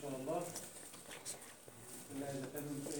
شاء الله. كان أنتوا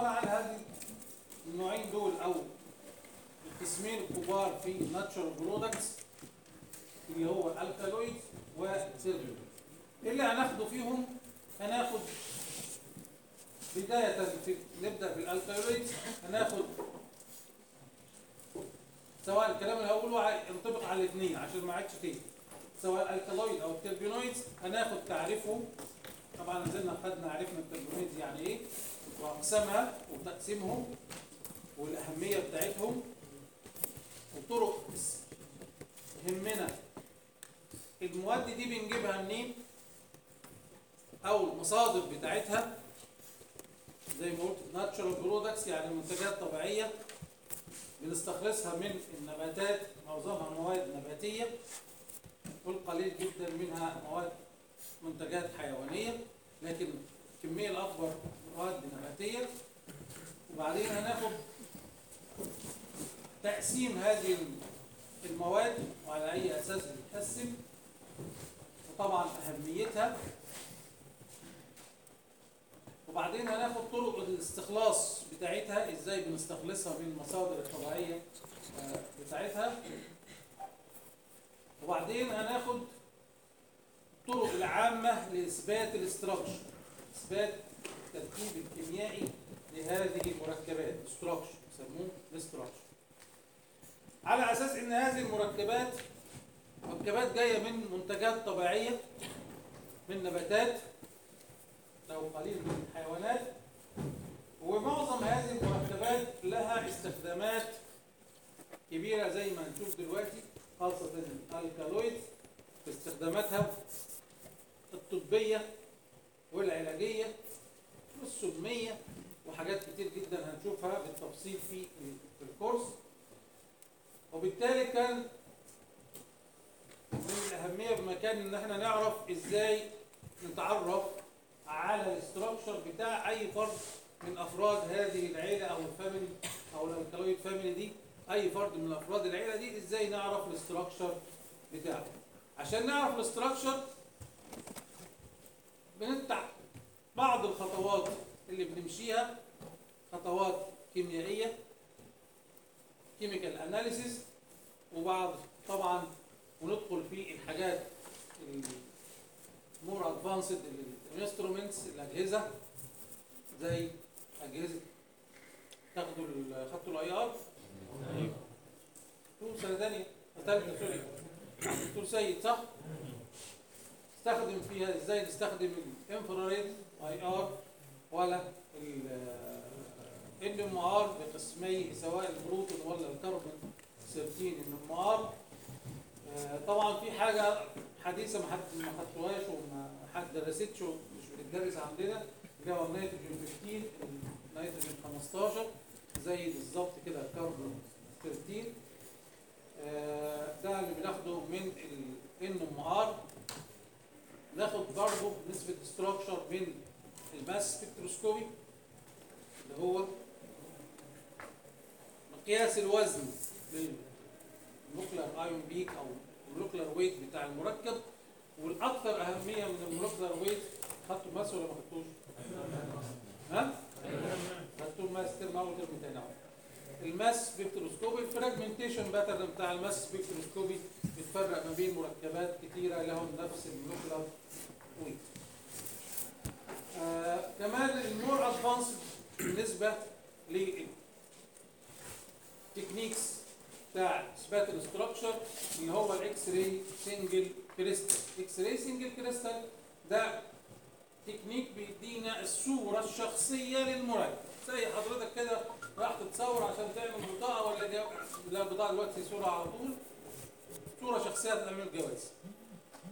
عبارة عن هذه النوعين دول أو القسمين الكبار في natural products اللي هو ال alkaloid وال terpenoid. إيه اللي هناخده فيهم؟ هناخد بداية في نبدأ بال alkaloid هناخد سواء الكلام اللي هقوله ينطبق على الاثنين عشان ما عادش تاني سواء ال alkaloid أو ال terpenoids هناخد تعريفهم طبعا نزلنا خدنا عرفنا ال terpenoids يعني إيه واقسامها وتقسيمهم والأهمية بتاعتهم وطرق يهمنا المواد دي بنجيبها منين؟ أو المصادر بتاعتها زي ما قلت natural products يعني منتجات طبيعية بنستخلصها من النباتات معظمها مواد نباتية والقليل جدا منها مواد منتجات حيوانية لكن الكمية الأكبر مواد نباتية وبعدين هناخد تقسيم هذه المواد وعلى أي أساس بتتقسم وطبعا أهميتها. وبعدين هناخد طرق الاستخلاص بتاعتها إزاي بنستخلصها من المصادر الطبيعية آه، بتاعتها. وبعدين هناخد الطرق العامة لإثبات ال structure إثبات التركيب الكيميائي لهذه المركبات structure يسموه ال structure على أساس إن هذه المركبات مركبات جاية من منتجات طبيعية من نباتات أو قليل من الحيوانات ومعظم هذه المركبات لها استخدامات كبيرة زي ما هنشوف دلوقتي خاصة الكالويد في استخداماتها الطبية والعلاجية. والسمية وحاجات كتير جدا هنشوفها بالتفصيل في الكورس. وبالتالي كان من الأهمية بمكان إن إحنا نعرف إزاي نتعرف على ال structure بتاع أي فرد من أفراد هذه العيلة أو ال family أو ال alkaloid family دي. أي فرد من أفراد العيلة دي إزاي نعرف ال structure بتاعه. عشان نعرف ال structure بنتبع بعض الخطوات اللي بنمشيها خطوات كيميائية chemical analysis وبعض طبعا وندخل في الحاجات ال more advanced ال instruments الأجهزة زي أجهزة تاخدوا خدتوا ال IR طول سنة ثانية ثالثه sorry. دكتور سيد صح؟ استخدم فيها إزاي؟ نستخدم ال infrared IR ولا ال NMR بقسميه سواء البروتون ولا الكربون 13 NMR. طبعا في حاجة حديثة ما حد ما خدتوهاش وما حد درستش ومش بتدرس عندنا اللي هو النيتروجين 15 النيتروجين 15 زي بالظبط كده الكربون 13 آه، ده اللي بناخده من ال NMR. ناخد برضه نسبة structure من ال mass spectroscopy اللي هو مقياس الوزن لل molecular ion peak أو ال molecular weight بتاع المركب والأكثر أهمية من ال molecular weight خدتوا ال mass ولا ما خدتوش؟ ها؟ خدتوا ال mass ترم أول ترم تاني أهو ال mass spectroscopy ال fragmentation pattern بتاع ال mass spectroscopy بيتفرق ما بين مركبات كتيرة لهم نفس ال molecular weight آه كمان ال more advanced بالنسبة لل techniques بتاع إثبات ال structure اللي هو ال X-ray single crystal X-ray single crystal ده تكنيك بيدينا الصورة الشخصية للمركب زي حضرتك كده راح تتصور عشان تعمل بطاقة ولا جا... لا بطاقه دلوقتي صورة على طول. صورة شخصية تعمل الجواز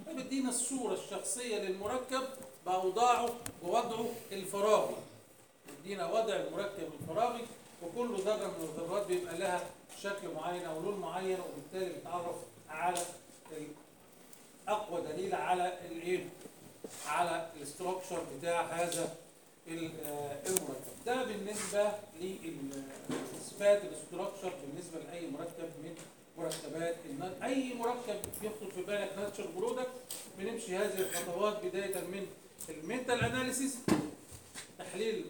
فبيدينا الصورة الشخصية للمركب باوضاعه ووضعه الفراغي. يدينا وضع المركب الفراغي وكل ذرة من الذرات بيبقى لها شكل معين أو لون معين وبالتالي بتعرف على اقوى دليل على الإيه؟ على ال structure بتاع هذا آه، المركب. ده بالنسبة لاثبات الاستراكشر بالنسبة لأي مركب من مركبات النا- أي مركب يخطر في بالك natural product بنمشي هذه الخطوات بداية من ال elemental analysis تحليل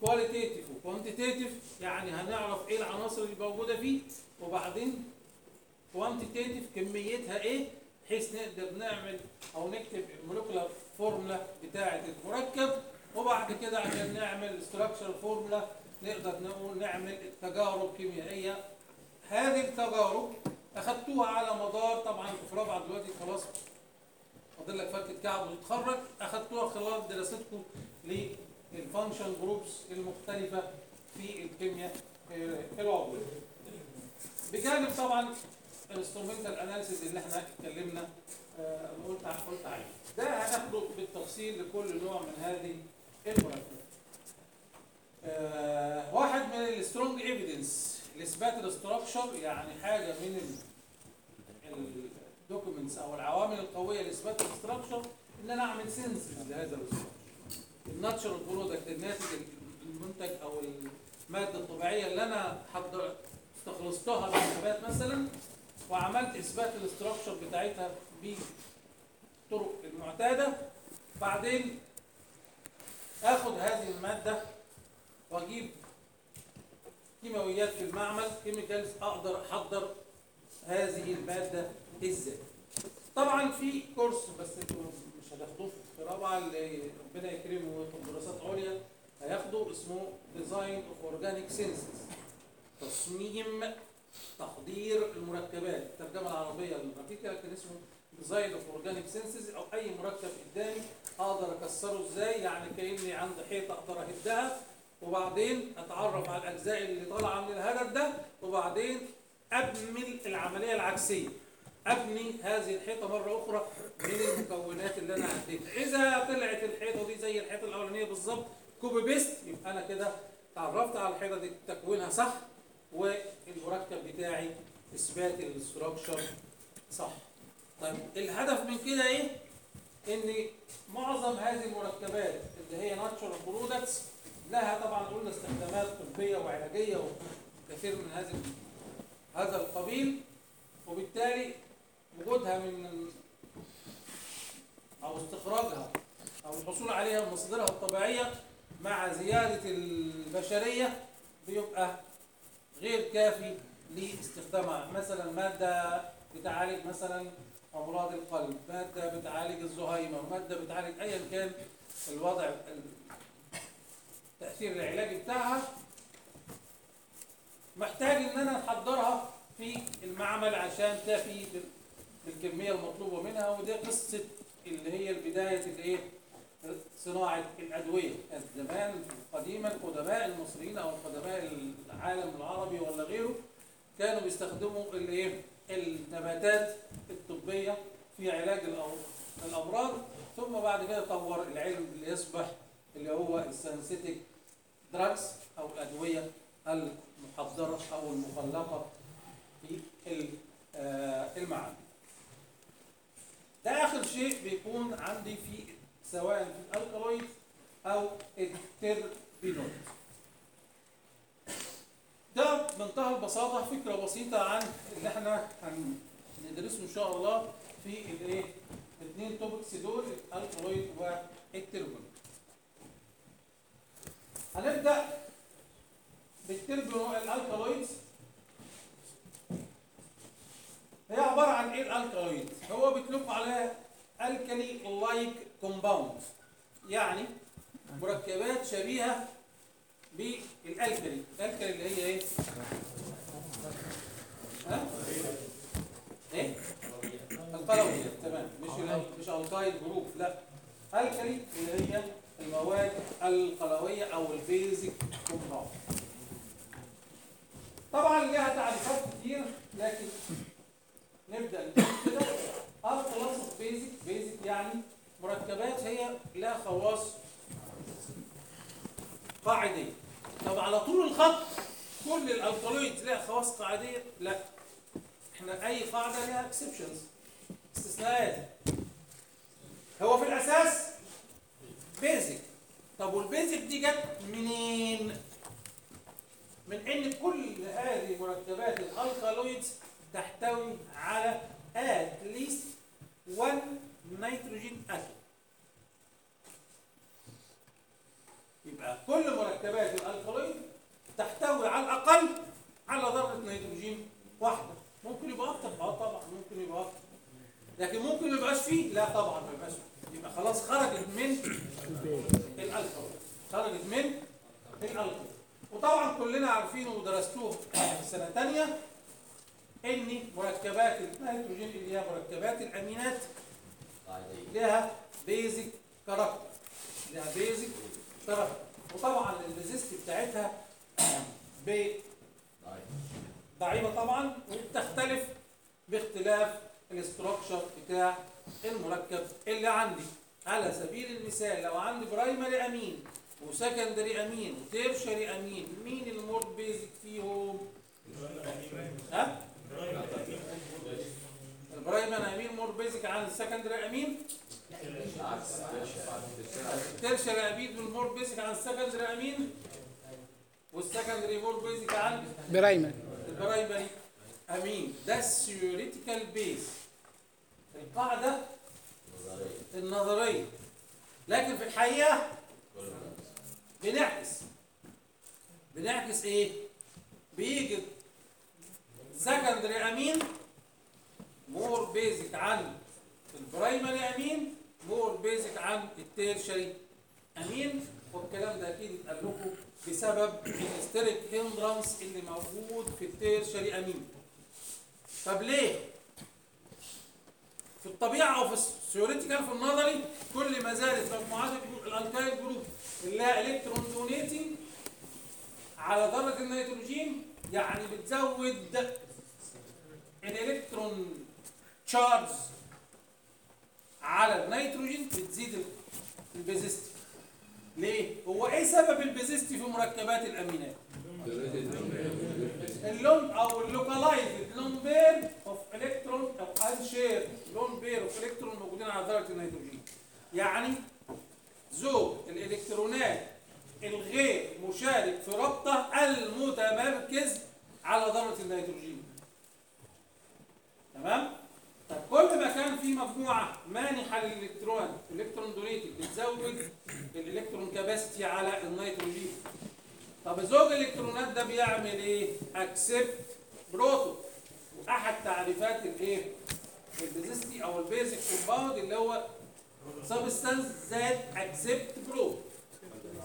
qualitative و quantitative يعني هنعرف إيه العناصر اللي موجودة فيه وبعدين quantitative كميتها إيه بحيث نقدر نعمل أو نكتب ال molecular formula بتاعة المركب وبعد كده عشان نعمل structure formula نقدر نقول نعمل تجارب كيميائية. هذه التجارب أخدتوها على مدار طبعا في رابعة دلوقتي خلاص فاضل لك فركه كعب وتتخرج اخدتوها خلال دراستكم لل functional groups المختلفة في الكيمياء العضويه. بجانب طبعا ال instrumental analysis اللي إحنا اتكلمنا آه، قلت قلت عليه. ده هناخده بالتفصيل لكل نوع من هذه المركبات. آه، واحد من ال strong evidence لاثبات ال structure يعني حاجة من ال documents أو العوامل القوية لإثبات ال structure إن أنا أعمل synthesis لهذا ال structure. ال natural product الناتج المنتج أو المادة الطبيعية اللي أنا استخلصتها من النبات مثلا وعملت إثبات ال structure بتاعتها بالطرق المعتادة بعدين آخد هذه المادة وأجيب كيماويات في المعمل chemicals أقدر أحضر هذه المادة إزاي؟ طبعا في course بس أنتوا مش هتاخدوه في رابعه اللي ربنا يكرمه وياخد دراسات عليا. هياخدوا اسمه design of organic synthesis تصميم تحضير المركبات. الترجمة العربية للرقيقه كان اسمه design of organic synthesis أو أي مركب قدامي أقدر أكسره إزاي؟ يعني كأني عندي حيطة أقدر أهدها. وبعدين أتعرف على الأجزاء اللي طالعة من الهدد ده. وبعدين أبني العملية العكسية. أبني هذه الحيطة مرة أخرى من المكونات اللي أنا هديتها. إذا طلعت الحيطة دي زي الحيطة الأولانية بالظبط copy paste يبقى أنا كده تعرفت على الحيطة دي تكوينها صح والمركب بتاعي إثبات ال structure صح. طيب الهدف من كده إيه؟ إن معظم هذه المركبات اللي هي natural products لها طبعا قلنا استخدامات طبية وعلاجية وكثير من هذه هذا القبيل وبالتالي وجودها من أو استخراجها أو الحصول عليها من مصادرها الطبيعية مع زيادة البشرية بيبقى غير كافي لاستخدامها. مثلا مادة بتعالج مثلا أمراض القلب مادة بتعالج الزهايمر مادة بتعالج ايا كان الوضع التاثير العلاجي بتاعها. محتاج إن أنا أحضرها في المعمل عشان تفي بالكميه المطلوبة منها ودي قصة اللي هي بدايه الايه صناعة الأدوية. كانت زمان قديما قدماء المصريين أو قدماء العالم العربي ولا غيره كانوا بيستخدموا الايه النباتات الطبية في علاج الأمراض. ثم بعد كده طور العلم اللي يصبح اللي هو السنسيتك دراجز أو الأدوية المحضرة أو المخلقه في آه، المعادن. ده آخر شيء بيكون عندي في سواء في ال alkaloid أو ال terpenoid. ده بمنتهى البساطة فكرة بسيطة عن اللي إحنا هندرسه إن شاء الله في الإيه؟ الاثنين topics دول ال alkaloid وال terpenoid. هنبدأ بالتربو ال alkaloids هي عبارة عن إيه؟ ال alkaloid هو بيطلق عليها alkali-like compound يعني مركبات شبيهة بال alkali ال alkali اللي هي إيه؟ ها؟ إيه؟ القلوية. تمام. مش مش alkyl group لا. ال alkali اللي هي المواد القلوية أو ال basic compound طبعا لها تعريفات كتير لكن نشوف كده are of basic basic يعني مركبات هي لها خواص. قاعديه طب على طول الخط كل ال alkaloid لها خواص قاعديه لا. إحنا أي قاعدة لها exceptions استثناءات. هو في الأساس basic طب وال basic دي جت منين؟ من ان كل هذه مركبات ال alkaloids تحتوي على at least one nitrogen atom. يبقى كل مركبات ال alkaloid تحتوي على الأقل على ذرة نيتروجين واحدة. ممكن يبقى أكتر. آه طبعا ممكن يبقى أكتر. لكن ممكن ما يبقاش فيه؟ لا طبعا ما يبقاش فيه. يبقى خلاص خرجت من ال alkaloid خرجت من ال alkaloid وطبعا كلنا عارفين ودرستوه في سنة ثانية ان مركبات النيتروجين اللي هي مركبات الأمينات. لها basic character لها basic character وطبعا ال basicity بتاعتها ب- ضعيفة طبعا وبتختلف باختلاف ال structure بتاع المركب اللي عندي. على سبيل المثال لو عندي primary amine و secondary amine و tertiary amine مين ال more basic فيهم؟ ها؟ ال primary amine more basic عن ال secondary amine. ال tertiary amine more basic عن ال secondary amine. وال secondary more basic عن primary ال primary amine. ده ال theoretical base القاعدة النظرية. لكن في الحقيقة بنعكس. بنعكس إيه؟ بيجي secondary amine more basic عن ال primary amine more basic عن ال tertiary amine. والكلام ده أكيد اتقال لكم بسبب ال steric hindrance اللي موجود في ال tertiary amine. طب ليه؟ في الطبيعة أو في ال theoretical في النظري كل ما زادت مجموعات ال alkyl group اللي لها electron donating على ذره النيتروجين يعني بتزود ال electron charge على النيتروجين بتزيد ال- ال basicity. ليه؟ هو إيه سبب ال basicity في مركبات الأمينات؟ ال lone أو ال localized lone pair of electron أو unshared lone pair of electron موجودين على ذره النيتروجين. يعني زوج الإلكترونات الغير مشارك في ربطة المتمركز على ذره النيتروجين. تمام؟ طب كل ما كان في مجموعة مانحة للإلكترون. electron donated بتزود ال electron capacity على النيتروجين. طب زوج الإلكترونات ده بيعمل إيه؟ accept proton واحد تعريفات الإيه؟ ال basicity أو ال basic compound اللي هو substance that accept proton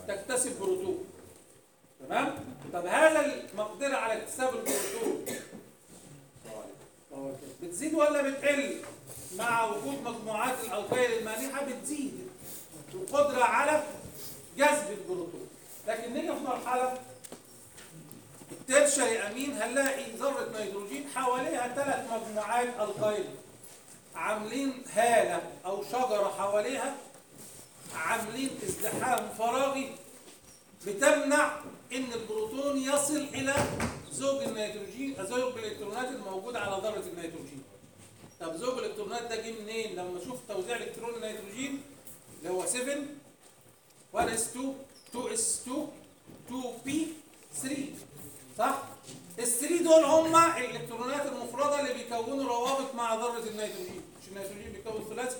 تكتسب بروتون تمام؟ طب هذا المقدرة على اكتساب البروتون بتزيد ولا بتقل؟ مع وجود مجموعات ال alkyl المانحة بتزيد. القدرة على جذب البروتون. لكن نيجي في مرحلة ال tertiary amine هنلاقي ذرة نيتروجين حواليها ثلاث مجموعات alkyl عاملين هالة أو شجرة حواليها عاملين ازدحام فراغي بتمنع إن البروتون يصل إلى زوج النيتروجين زوج الالكترونات الموجود على ذرة النيتروجين. طب زوج الالكترونات ده جه منين؟ لما أشوف توزيع الكترون النيتروجين اللي هو 7 1s2 2s2 2p 3 صح؟ ال 3 دول هم الالكترونات المفرده اللي بيكونوا روابط مع ذرة النيتروجين. مش النيتروجين بيكون ثلاثي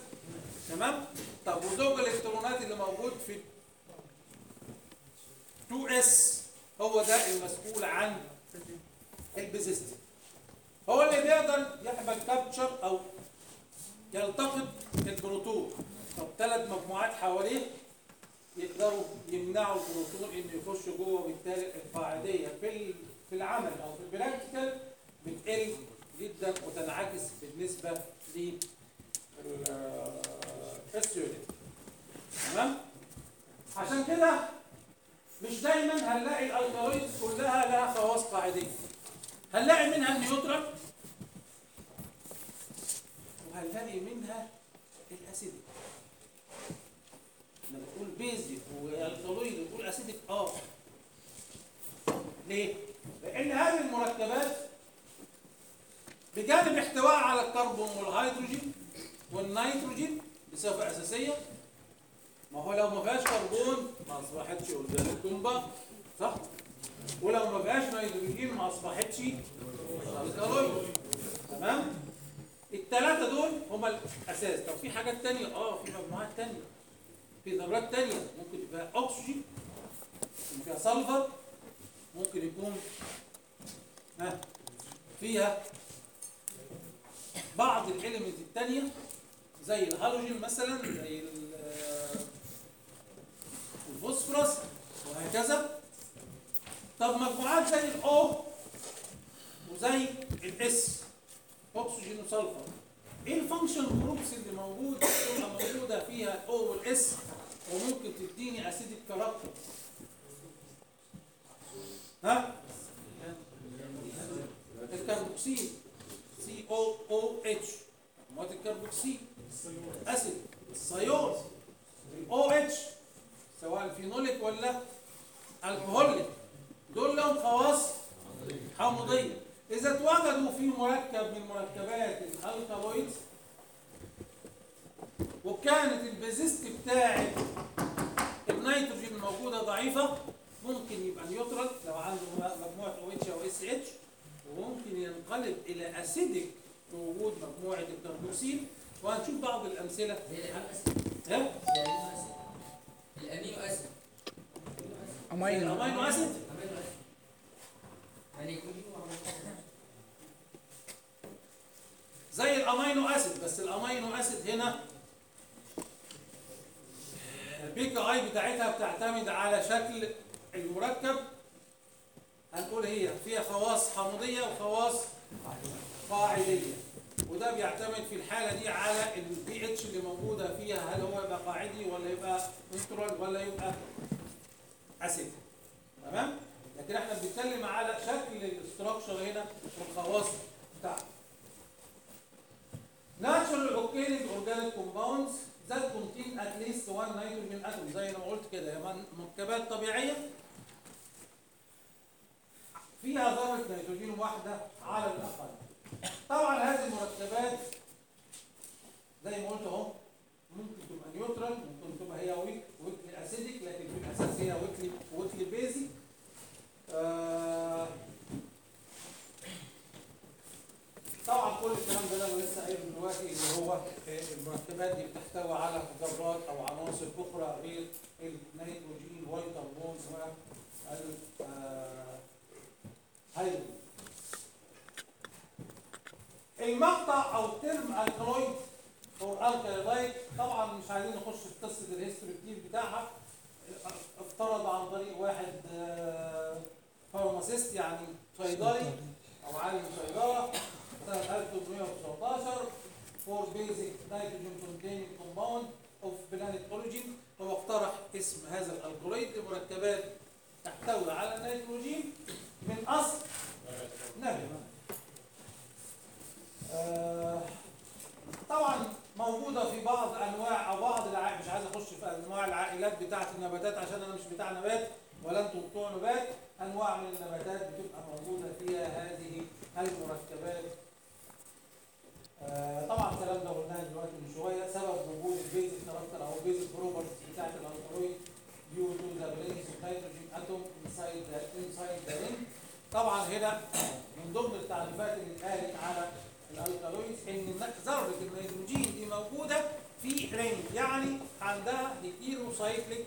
تمام؟ طب وزوج الالكترونات اللي موجود في 2s هو ده المسؤول عن ال basicity هو اللي بيقدر يعمل capture أو يلتقط البروتون. طب ثلاث مجموعات حواليه يقدروا يمنعوا البروتون إنه يخش جوه وبالتالي القاعديه في في العمل أو في ال practical بتقل جدا وتنعكس بالنسبة لل ال theoretical تمام؟ عشان كده مش دايما هنلاقي ال alkaloids كلها لها خواص قاعديه هنلاقي منها ال neutral وهنلاقي منها ال acidic لما بتقول basic alkaloid وتقول acidic آه ليه؟ لأن هذه المركبات بجانب احتوائها على الكربون والهيدروجين والنيتروجين بصفة أساسية ما هو لو ما فيهاش كربون ما أصبحتش organic compound صح؟ ولو ما فيهاش نيتروجين ما أصبحتش alkaloid تمام؟ الثلاثه دول هما الأساس. طب في حاجات تانية؟ آه في مجموعات تانية. في ذرات تانية. ممكن تبقى أكسجين ممكن فيها sulfur ممكن يكون ها فيها بعض ال element التانية زي الهالوجين مثلا زي ال- الفوسفورس وهكذا. طب مجموعات زي ال O وزي ال S أكسجين و sulfur. إيه ال function groups اللي موجود بتبقى موجودة فيها ال O وال S وممكن تديني acidic character ها؟ ال carboxyl COOH مجموعه ال carboxyl acid. السيول الاو اتش سواء phenolic ولا alcoholic دول لهم خواص حمضية. إذا اتوجدوا في مركب من مركبات ال alkaloids وكانت ال basicity بتاعت النيتروجين الموجودة ضعيفة ممكن يبقى neutral لو عنده مجموعة أو اتش أو اس اتش وممكن ينقلب إلى acidic بوجود مجموعة الكربوكسيل وهنشوف بعض acid. ها؟ زي ال amino acid. ال amino acid. amino. زي ال amino acid بس ال amino acid هنا ال pKa بتاعتها بتعتمد على شكل المركب. هنقول هي فيها خواص حمضية وخواص قاعديه وده بيعتمد في الحالة دي على البي اتش اللي موجودة فيها هل هو يبقى قاعدي ولا يبقى neutral ولا يبقى acid. تمام؟ لكن إحنا بنتكلم على شكل ال structure هنا والخواص بتاعته occurring organic compounds that contain at least one nitrogen atom. زي ما قلت كده من- مركبات طبيعية. فيها ذرة نيتروجين واحدة على الأقل. طبعا هذه المركبات زي ما قلت أهو ممكن تبقى neutral ممكن تبقى هي weak weakly acidic لكن في الأساس هي weakly weakly basic آه طبعا كل الكلام ده أنا لسه قايله دلوقتي اللي هو آه، المركبات دي بتحتوي على ذرات أو عناصر أخرى غير النيتروجين والكربون وال آه، هيدروجين. المقطع أو term alkaloid أو alkaloid طبعا مش عايزين نخش في قصة ال history بتاعها افترض عن طريق واحد آه، pharmacist يعني صيدلي أو عالم صيدله سنه 1819 for basic nitrogen containing compound of plant origin. هو اقترح اسم هذا ال alkaloid لمركبات تحتوي على النيتروجين من أصل نباتي. آه، طبعا موجودة في بعض أنواع أو بعض الع... مش عايز أخش في أنواع العائلات بتاعه النباتات عشان أنا مش بتاع نبات ولا أنتم بتوع نبات. أنواع من النباتات بتبقى موجودة فيها هذه المركبات آه، طبعا الكلام ده قلناه دلوقتي من شوية سبب وجود ال basic character أو ال basic properties بتاعت ال alkaloid due to the presence of nitrogen atom inside the inside the ring طبعا هنا من ضمن التعريفات اللي اتقالت على ال alkaloids ان ذره النيتروجين دي موجوده في ring يعني عندها heterocyclic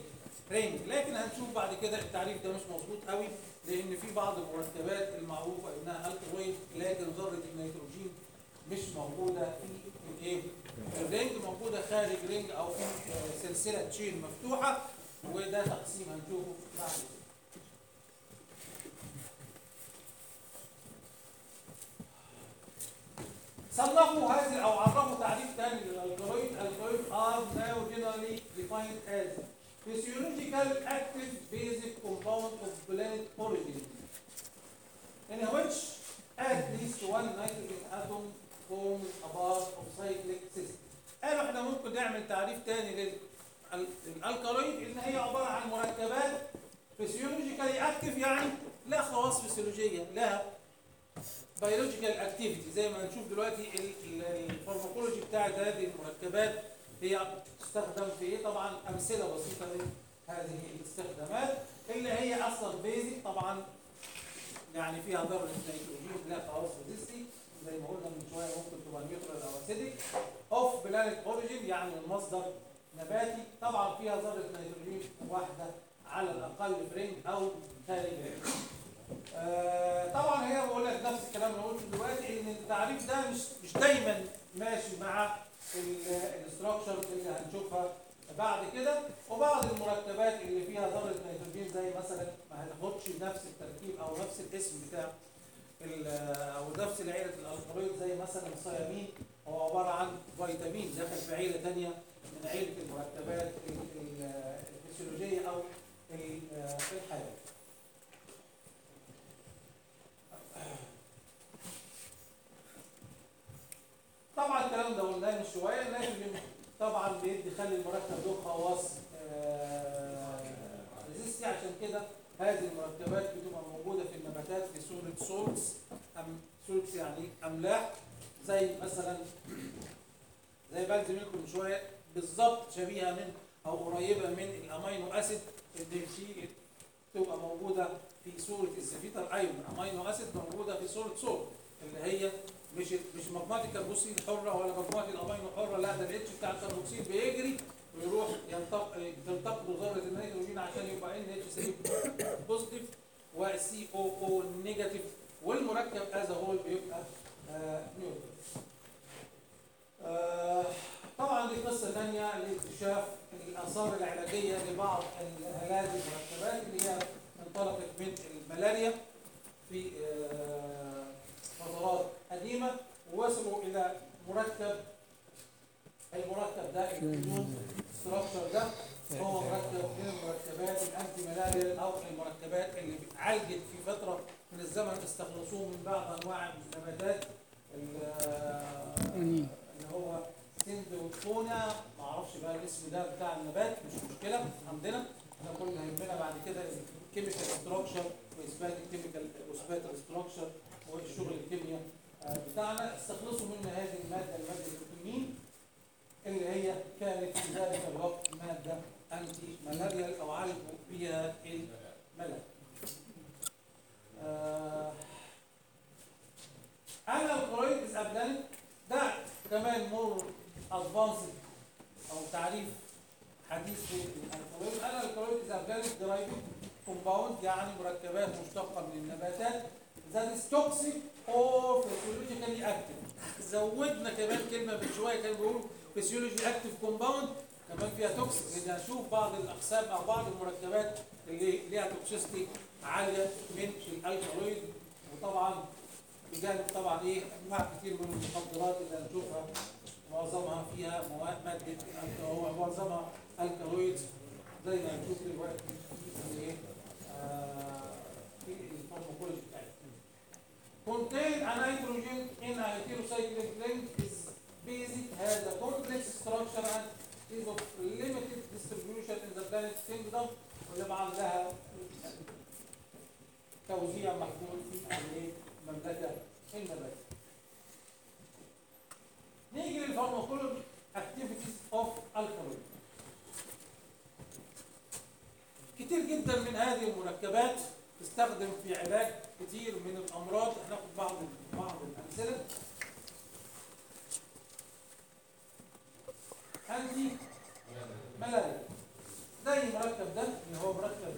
ring لكن هنشوف بعد كده التعريف ده مش مظبوط قوي لأن في بعض المركبات المعروفة إنها alkaloid لكن ذرة النيتروجين مش موجودة في الإيه؟ ال ring موجودة خارج ring أو في آه، سلسلة chain مفتوحة وده تقسيم هنشوفه بعد كده. صنفوا هذه أو عرفوا تعريف ثاني للالكالويد الكالويد are now generally defined as physiological active basic compound of plant origin in which at least one nitrogen atom forms a part of cyclic system قالوا إحنا ممكن نعمل تعريف تاني لل alkaloid إن هي عبارة عن مركبات physiologically active يعني لها خواص فسيولوجيه لها biological activity زي ما هنشوف دلوقتي ال- ال- ال pharmacology بتاعت هذه المركبات هي تستخدم في إيه طبعا أمثلة بسيطة لهذه الاستخدامات اللي هي أصلا basic طبعا يعني فيها ذره نيتروجين لها خواص basicity زي ما قلنا من شوية ممكن تبقى neutral أو acidic of plant origin يعني من مصدر نباتي. طبعا فيها ذره نيتروجين واحدة على الأقل في ring أو خارج ring آه، طبعا هي بقول لك نفس الكلام اللي قلته دلوقتي إن التعريف ده مش مش دايما ماشي مع ال structure اللي هنشوفها بعد كده وبعض المركبات اللي فيها ذره نيتروجين زي مثلا ما هتاخدش نفس التركيب أو نفس الاسم بتاع أو نفس العيله ال alkaloid زي مثلا ال thiamine. هو عبارة عن فيتامين داخل في عيله ثانية من عيله المركبات ال- ال- الفسيولوجية أو ال- طبعا الكلام ده قلناه من شوية النيتروجين طبعا بيدي خلي المركب له خواص basicity عشان كده هذه المركبات بتبقى موجودة في النباتات في صورة salts أم salts يعني أملاح. زي مثلا زي قلت لكم شوية. بالظبط شبيهة من أو قريبة من ال amino acid. اللي في تبقى موجودة في صورة ال zwitter ion amino acid موجودة في صورة salt اللي هي مش مش مجموعة الكربوكسيل حرة ولا مجموعة الأمينو حرة لا ده ال H بتاع الكربوكسيل بيجري ويروح ينتق تلتقط ذره النيتروجين عشان يبقى NH 3 positive وال COO negative والمركب as whole بيبقى آه. آه طبعا دي قصة ثانية لاكتشاف الآثار العلاجية لبعض هذه المركبات اللي هي انطلقت من الملاريا في آه فترات قديمة ووصلوا إلى مركب المركب ده ال quinine structure ده هو مركب من المركبات ال antimalarial أو المركبات اللي عالجت في فترة من الزمن استخلصوه من بعض أنواع النباتات ال- اللي هو سندوفونا ما أعرفش بقى الاسم ده بتاع النبات مش مشكلة عندنا. إحنا كل اللي يهمنا بعد كده ال chemical structure وإثبات ال chemical وإثبات ال structure والشغل الكيمياء بتاعنا. استخلصوا منها هذه المادة المادة البروتينين اللي هي كانت في ذلك الوقت مادة antimalarial أو عالجوا بها الملاريا. آه، an alkaloid is ده كمان more advanced أو تعريف حديث في ال alkaloid an alkaloid is derived compound يعني مركبات مشتقة من النباتات. that is toxic or physiologically active زودنا كمان كلمة من شوية كان بيقولوا physiologically active compound كمان فيها toxic لأن هنشوف بعض الأقسام أو بعض المركبات اللي ليها toxicity عالية من ال alkaloid وطبعا بجانب طبعا إيه أنواع كتير من المخدرات اللي هنشوفها معظمها فيها مادة هو معظمها alkaloids زي ما هنشوف دلوقتي في إيه آه، في ال pharmacology. بتاعتنا. Contain a nitrogen in a heterocyclic ring is basic, has a complex structure and is of limited distribution in the plant kingdom وطبعا لها توزيع محدود في؟ المملكه النباتيه. نيجي للفارماكولوجي activities of alkaloid. كتير جدا من هذه المركبات تستخدم في علاج كتير من الأمراض هناخد بعض بعض الأمثلة. انتي ملاريا زي المركب ده اللي هو مركب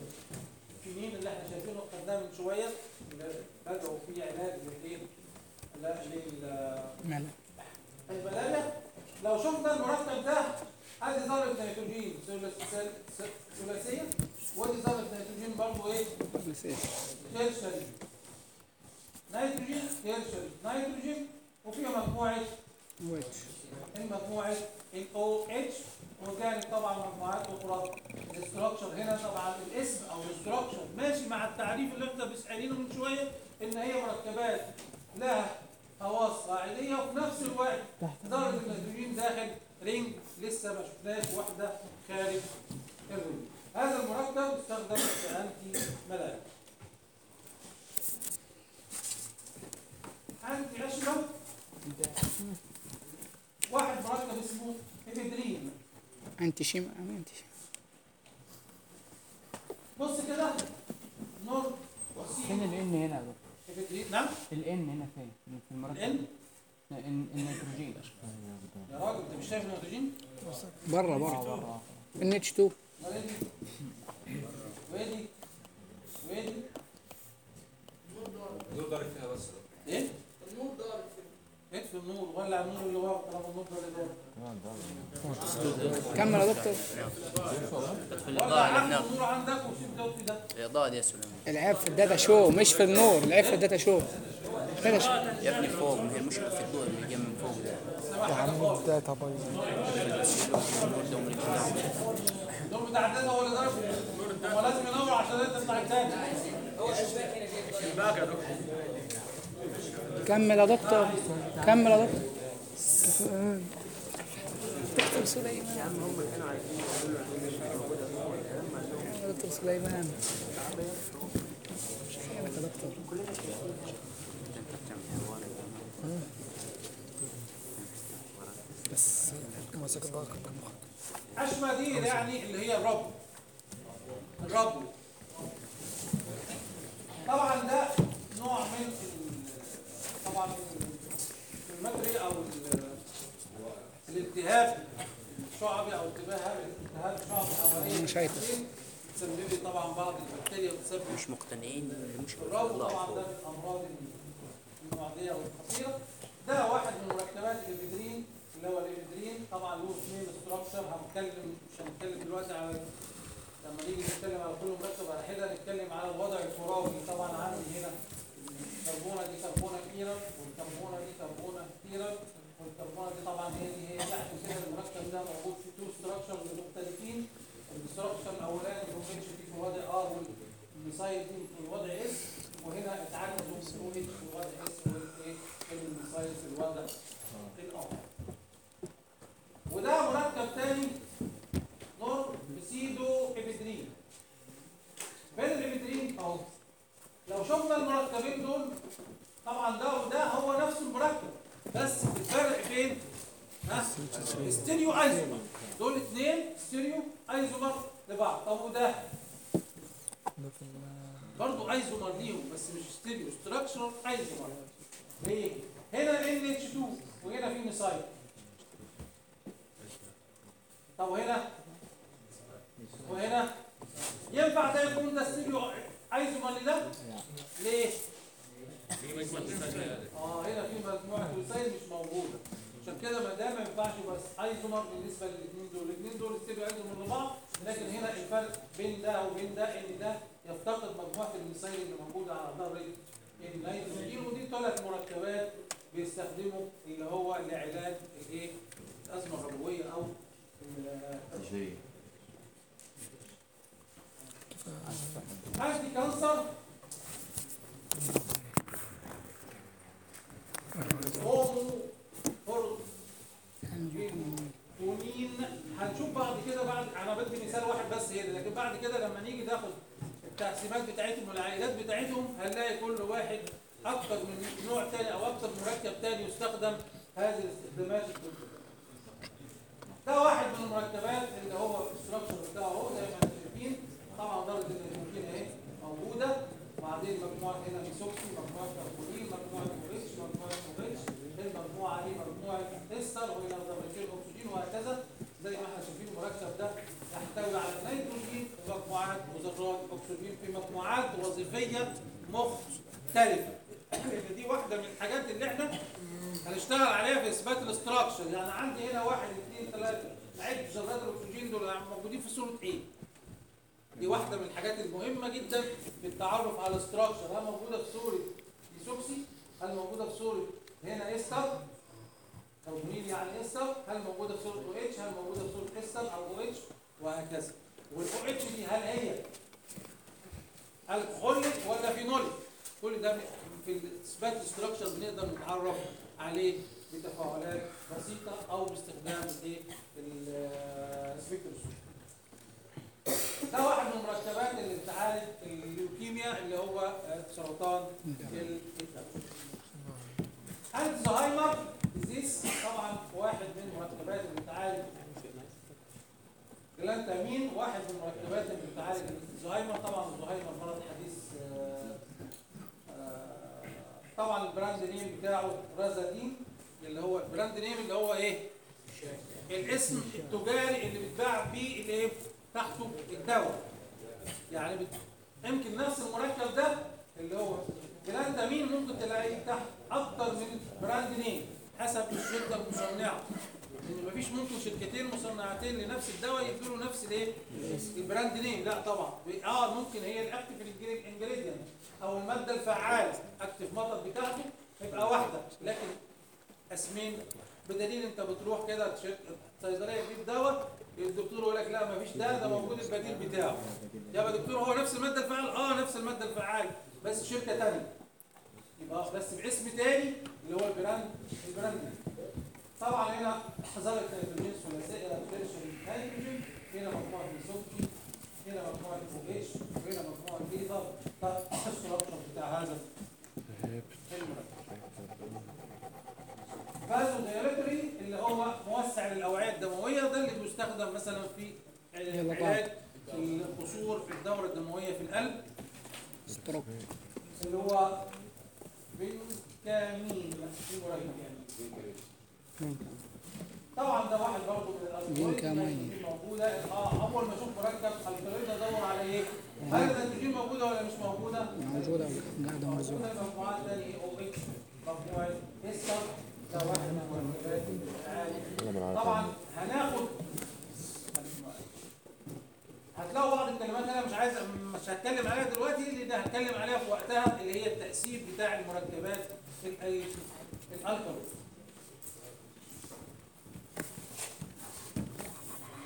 الكينين اللي إحنا شايفينه خدناه من شوية اللي بدأوا فيه علاج للايه؟ لا لل ملا الملاريا لو شفنا المركب ده ادي ذره نيتروجين ثلاث- ثلاثيه ودي ذره نيتروجين برضه إيه؟ tertiary nitrogen tertiary nitrogen وفيها مجموعه المجموعه ال OH وكانت طبعا مجموعات أخرى ال structure هنا طبعا الاسم أو ال structure ماشي مع التعريف اللي انت بتسألينه من شوية إن هي مركبات لها خواص قاعديه وفي نفس الوقت ذره النيتروجين داخل ring لسه ما شفناش واحدة خارج ال ring. هذا المركب يستخدم ك anti-malaria أنتي أشرب واحد مركب اسمه ephedrine anti-asthma انت بص كده نور فين ال N هنا يا دكتور؟ إبيدرين نعم ال N هنا فين؟ في المركب ال N ال- النيتروجين يا راجل أنت مش شايف النيتروجين؟ بره بره NH2 أمال إيه دي؟ وإيه دي؟ وإيه دي؟ دول ضارب فيها بس إيه؟ اطفي النور ولع النور اللي ورا طالما النور ورا كمل يا دكتور. الإضاءة دي يا سليمان. العيب في ال data show؟ مش في النور العيب في ال data show؟ data show يا ابني فوق ما هي المشكلة في الضوء اللي جاي من فوق ده. يا عم ال data بايظة. النور بتاع ال data هو اللي ضرب هو لازم ينور عشان انت تطلع التاني كمل يا دكتور كمل يا دكتور. دكتور سليمان. دكتور سليمان. فينك يا دي يعني اللي هي الرب. الرب. طبعا ده نوع من طبعا المدري أو الالتهاب الشعبي أو التهاب الالتهاب الشعبي أنا شايفه. تسبب لي طبعا بعض البكتيريا وتسبب مش مقتنعين الإضاءة طبعا ده من الامراض المعدية والخطيره ده واحد من مركبات الابيدرين اللي هو الابيدرين طبعا له اثنين structure هنتكلم مش هنتكلم دلوقتي على لما نيجي نتكلم على كل مركب على حده نتكلم على الوضع ال chiral طبعا عندي هنا الكربونة دي كربونة كتيره والكربونة دي كربونة كتيره والكربونه دي طبعا هي دي هي عشان كده المركب ده موجود في two structure مختلفين. ال structure الأولاني دي في الوضع R وال methyl دي في الوضع S وهنا في H في الوضع S والايه في الوضع ال R وده مركب تاني norpseudoephedrine بين الابيدرين أهو. لو شفنا المركبين دول طبعا ده وده هو نفس المركب. بس الفرق فين؟ ها؟ stereoisomer. دول اثنين stereoisomer لبعض. طب وده؟ ال- برضه أيزومر ليهم بس مش stereo. structural isomer. ليه؟ هنا NH2 وهنا في methyl طب وهنا؟ وهنا؟ ينفع ده يكون ده stereoisomer لده؟ ليه؟ آه هنا في مجموعه وسائل مش موجوده عشان كده ما ده ما ينفعش بس ايزومر بالنسبة للاثنين دول الاثنين دول stereoisomer لبعض لكن هنا الفرق بين ده وبين ده ان ده يفتقد مجموعه ال methyl اللي موجوده على ظهر النيتروجين ودي ثلاث مركبات بيستخدموا اللي هو لعلاج الايه الازمه الربويه أو ال- anti-cancer homo harringtonine هنشوف بعد كده بعد أنا بدي مثال واحد بس هنا لكن بعد كده لما نيجي ناخد التقسيمات بتاعتهم والعائلات بتاعتهم هنلاقي كل واحد أكتر من نوع تاني أو أكتر مركب تاني يستخدم هذه الاستخدامات ده واحد من المركبات اللي هو ال structure بتاعه اهو زي ما أنتم شايفين طبعا ذره النيتروجين اهي موجوده وبعدين مجموعة هنا methoxy مجموعة كاربولين مجموعة اوبيتش مجموعة اوبيتش المجموعه دي مجموعة استر وهنا ذرتين أكسجين وهكذا. زي ما إحنا شايفين المركب ده يحتوي على نيتروجين ومجموعات وذرات أكسجين في مجموعات وظيفية مختلفة. لأن دي واحدة من الحاجات اللي إحنا هنشتغل عليها في إثبات ال structure. يعني عندي هنا واحد اثنين ثلاثة عد ذرات الأكسجين دول موجودين في صورة إيه؟ دي واحدة من الحاجات المهمة جدا في التعرف على ال structure هل موجودة في صورة ديسوكسي؟ هل موجودة في صورة هنا ester؟ carbonyl يعني استر؟ هل موجودة في صورة أو إتش؟ هل موجودة في صورة استر أو OH؟ وهكذا وال OH دي هل هي alcoholic ولا phenolic؟ كل ده في اثبات ال structure بنقدر نتعرف عليه بتفاعلات بسيطة أو باستخدام الايه ال spectroscope ده واحد من المركبات اللي بتعالج الليوكيميا اللي هو سرطان الدم Alzheimer disease؟ طبعا واحد من المركبات اللي بتعالج galantamine واحد من المركبات اللي بتعالج الزهايمر. طبعا الزهايمر مرض حديث آه، آه، طبعا ال brand name بتاعه Razadyne اللي هو ال brand name اللي هو إيه؟ الاسم التجاري اللي بيتباع بيه الإيه؟ تحته الدواء. يعني بت... يمكن نفس المركب ده اللي هو galantamine ممكن تلاقيه تحت أكتر من brand name حسب الشركة المصنعة. لأن مفيش ممكن شركتين مصنعتين لنفس الدواء يدوا نفس الايه؟ ال brand name. لا طبعا. آه ممكن هي ال active ingredient أو المادة الفعالة active matter بتاعته يبقى واحدة. لكن أسمين بدليل أنت بتروح كده صيدليه تجيب دواء الدكتور يقول لك لا مفيش ده ده موجود البديل بتاعه. يا دكتور هو نفس المادة الفعاله آه نفس المادة الفعاله بس شركة ثانية يبقى بس باسم تاني اللي هو ال brand ال brand طبعا هنا ذره نيتروجين tertiary nitrogen هنا مجموعة methoxy هنا مجموعة OH وهنا مجموعة ليزر ده ال structure بتاع هذا؟ المركب فازو دايركتوري اللي هو موسع للأوعية الدموية ده اللي بيستخدم مثلا في علاج القصور في الدورة الدموية في القلب. ستروك اللي هو بنكامين طبعا ده واحد برضه من الاسبوعين. موجودة. آه أول ما أشوف مركب الكالوريد أدور على إيه؟ هل النيتروجين موجودة ولا مش موجودة؟ موجودة. قاعدة موجودة موجوده مجموعات ثانية OH مجموعة. استر طبعا هناخد هتلاقوا بعض الكلمات أنا مش عايز مش هتكلم عليها دلوقتي لأن هتكلم عليها في وقتها اللي هي التأثير بتاع المركبات ال- ال alkali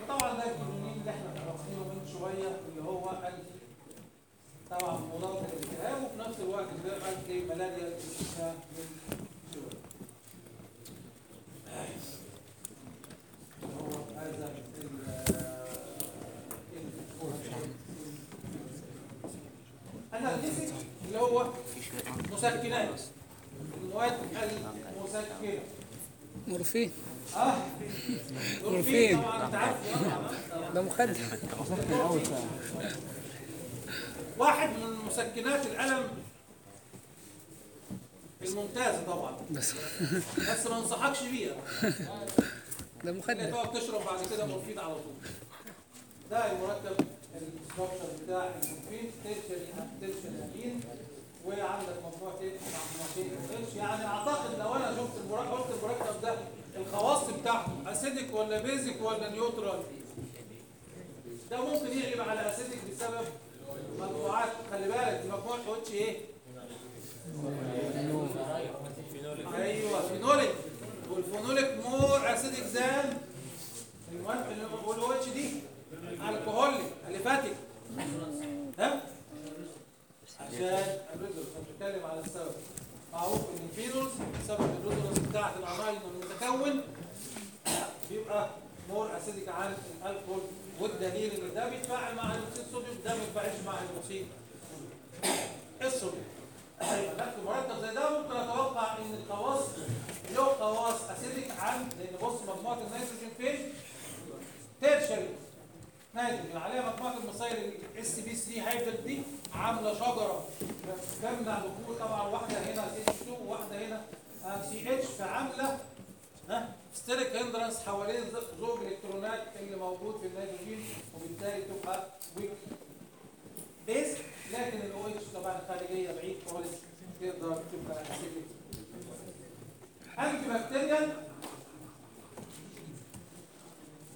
وطبعا ده الكلونين اللي إحنا واخدينه من شوية اللي هو طبعا مضاد للالتهاب وفي نفس الوقت ده انتي ملاريا الاستثناء من اللي هو مسكنات المواد المسكنه مورفين آه مورفين. ده مخدر واحد من مسكنات الألم الممتازة طبعا. بس. بس ما انصحكش بيها. ده مخدر. تقعد تشرب بعد كده مورفين على طول. ده المركب ال structure بتاع المورفين tertiary amine وعندك مجموعة مجموعتين يعني أعتقد لو أنا شفت المركب قلت المركب ده الخواص بتاعته acidic ولا basic ولا neutral ده ممكن يقلب على acidic بسبب مجموعات. خلي بالك دي مجموعة OH إيه؟ أيوه phenolic. وال phenolic more acidic than وال OH دي. alcoholic aliphatic. ها؟ عشان الريدولز بنتكلم على السبب. معروف إن الفينولز سبب الريدولز بتاعت الاماين المتكون بيبقى مور اسيدك عن الالكول والدليل إن ده بيتفاعل مع الصوديوم ده ما بيتفاعلش مع الوكسيد الصوديوم. ناخد مركب زي ده ممكن أتوقع ان الخواص له خواص اسيدك عن لأن بص مجموعه النيتروجين فين؟ tertiary nitrogen عليها مجموعه methyl ال sp 3 hybrid دي عامله شجره تمنع دخول طبعا واحدة هنا CH 2 وواحده هنا CH فعامله ها steric hindrance حوالين زوج الالكترونات اللي موجود في النيتروجين وبالتالي تبقى weak base لكن ال OH طبعا خارجيه بعيد خالص تقدر تبقى acidic antibacterial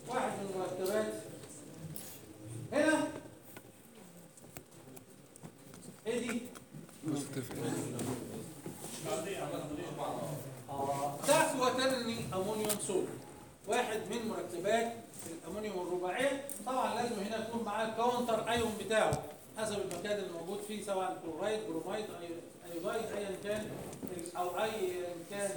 واحد من المركبات. هنا. إيه دي؟ ده ammonium salt واحد من مركبات الأمونيوم الرباعيه طبعا لازم هنا يكون معاه ال counter ion بتاعه. حسب المكان اللي موجود فيه سواء chloride bromide iodide ايا كان أو اي كان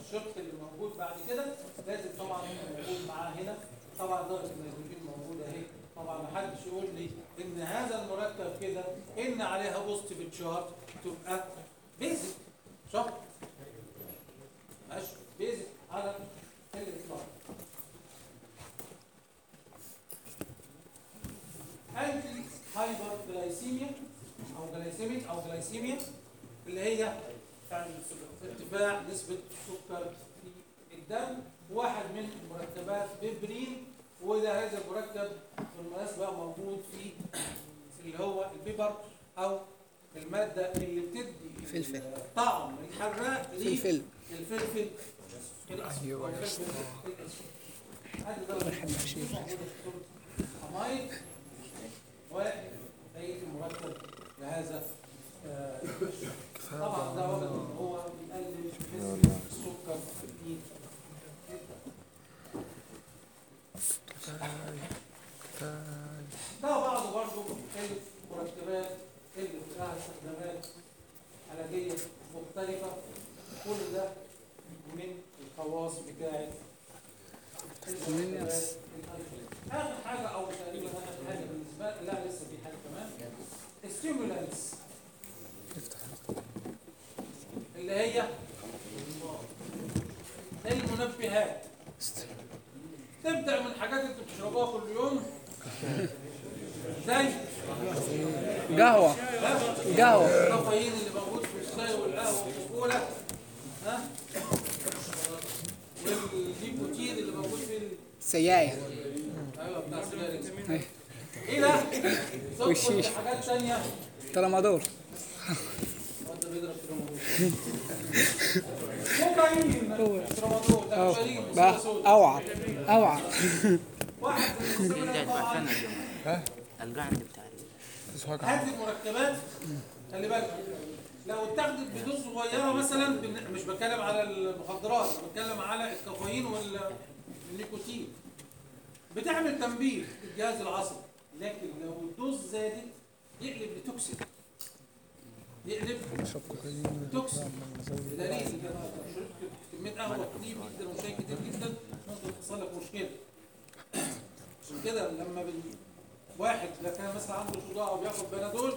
الشق اللي موجود بعد كده لازم طبعا موجود معاه هنا. طبعا درجه النيتروجين موجوده أهي. طبعا ما حدش يقول لي إن هذا المركب كده إن عليها positive charge تبقى basic صح؟ ماشي. basic على الإطلاق. anti hyperglycemia أو glycemic أو glycemia اللي هي يعني ارتفاع نسبة السكر في الدم واحد من مركبات piperine وده هذا المركب بالمناسبة موجود في اللي هو ال pepper أو المادة اللي بتدي فلفل. الطعم الحراق فلفل الفلفل الأسود أيوة أو يا حمايد وأي مركب لهذا آه، طبعا ده وجد ان هو بيقلل نسبة السكر في الدين. ده بعض برضه المركبات اللي لها استخدامات علاجية مختلفة. كل ده من الخواص بتاعت المركبات الألفية. آخر حاجة أو تقريبا آخر حاجة بالنسبة لي لا لسه في حاجة كمان. ستيمولانس اللي هي المنبهات. تبدأ من حاجات أنتوا بتشربوها كل يوم. زي قهوة. قهوة. الكافيين اللي موجود في الشاي والقهوة والكولا. ها؟ والنيكوتين اللي موجود في ال- سياية أيوه بتاع. إيه ده؟ والشيش. حاجات وسودا سودا. أوعى أوعى واحد عندي بتاع المركبات خلي بالك لو اتاخدت ب dose صغيرة مثلا مش بتكلم على المخدرات بتكلم على الكافيين والنيكوتين بتعمل تنبيه الجهاز العصبي لكن لو ال dose زادت يقلب ل toxin. يقلب toxin بدليل ان لو شربت كمية قهوة كتير جدا وشاي كتير جدا ممكن تحصل لك مشكلة. عشان كده لما. واحد لا كان مثلا عنده صداع وبياخد بنادول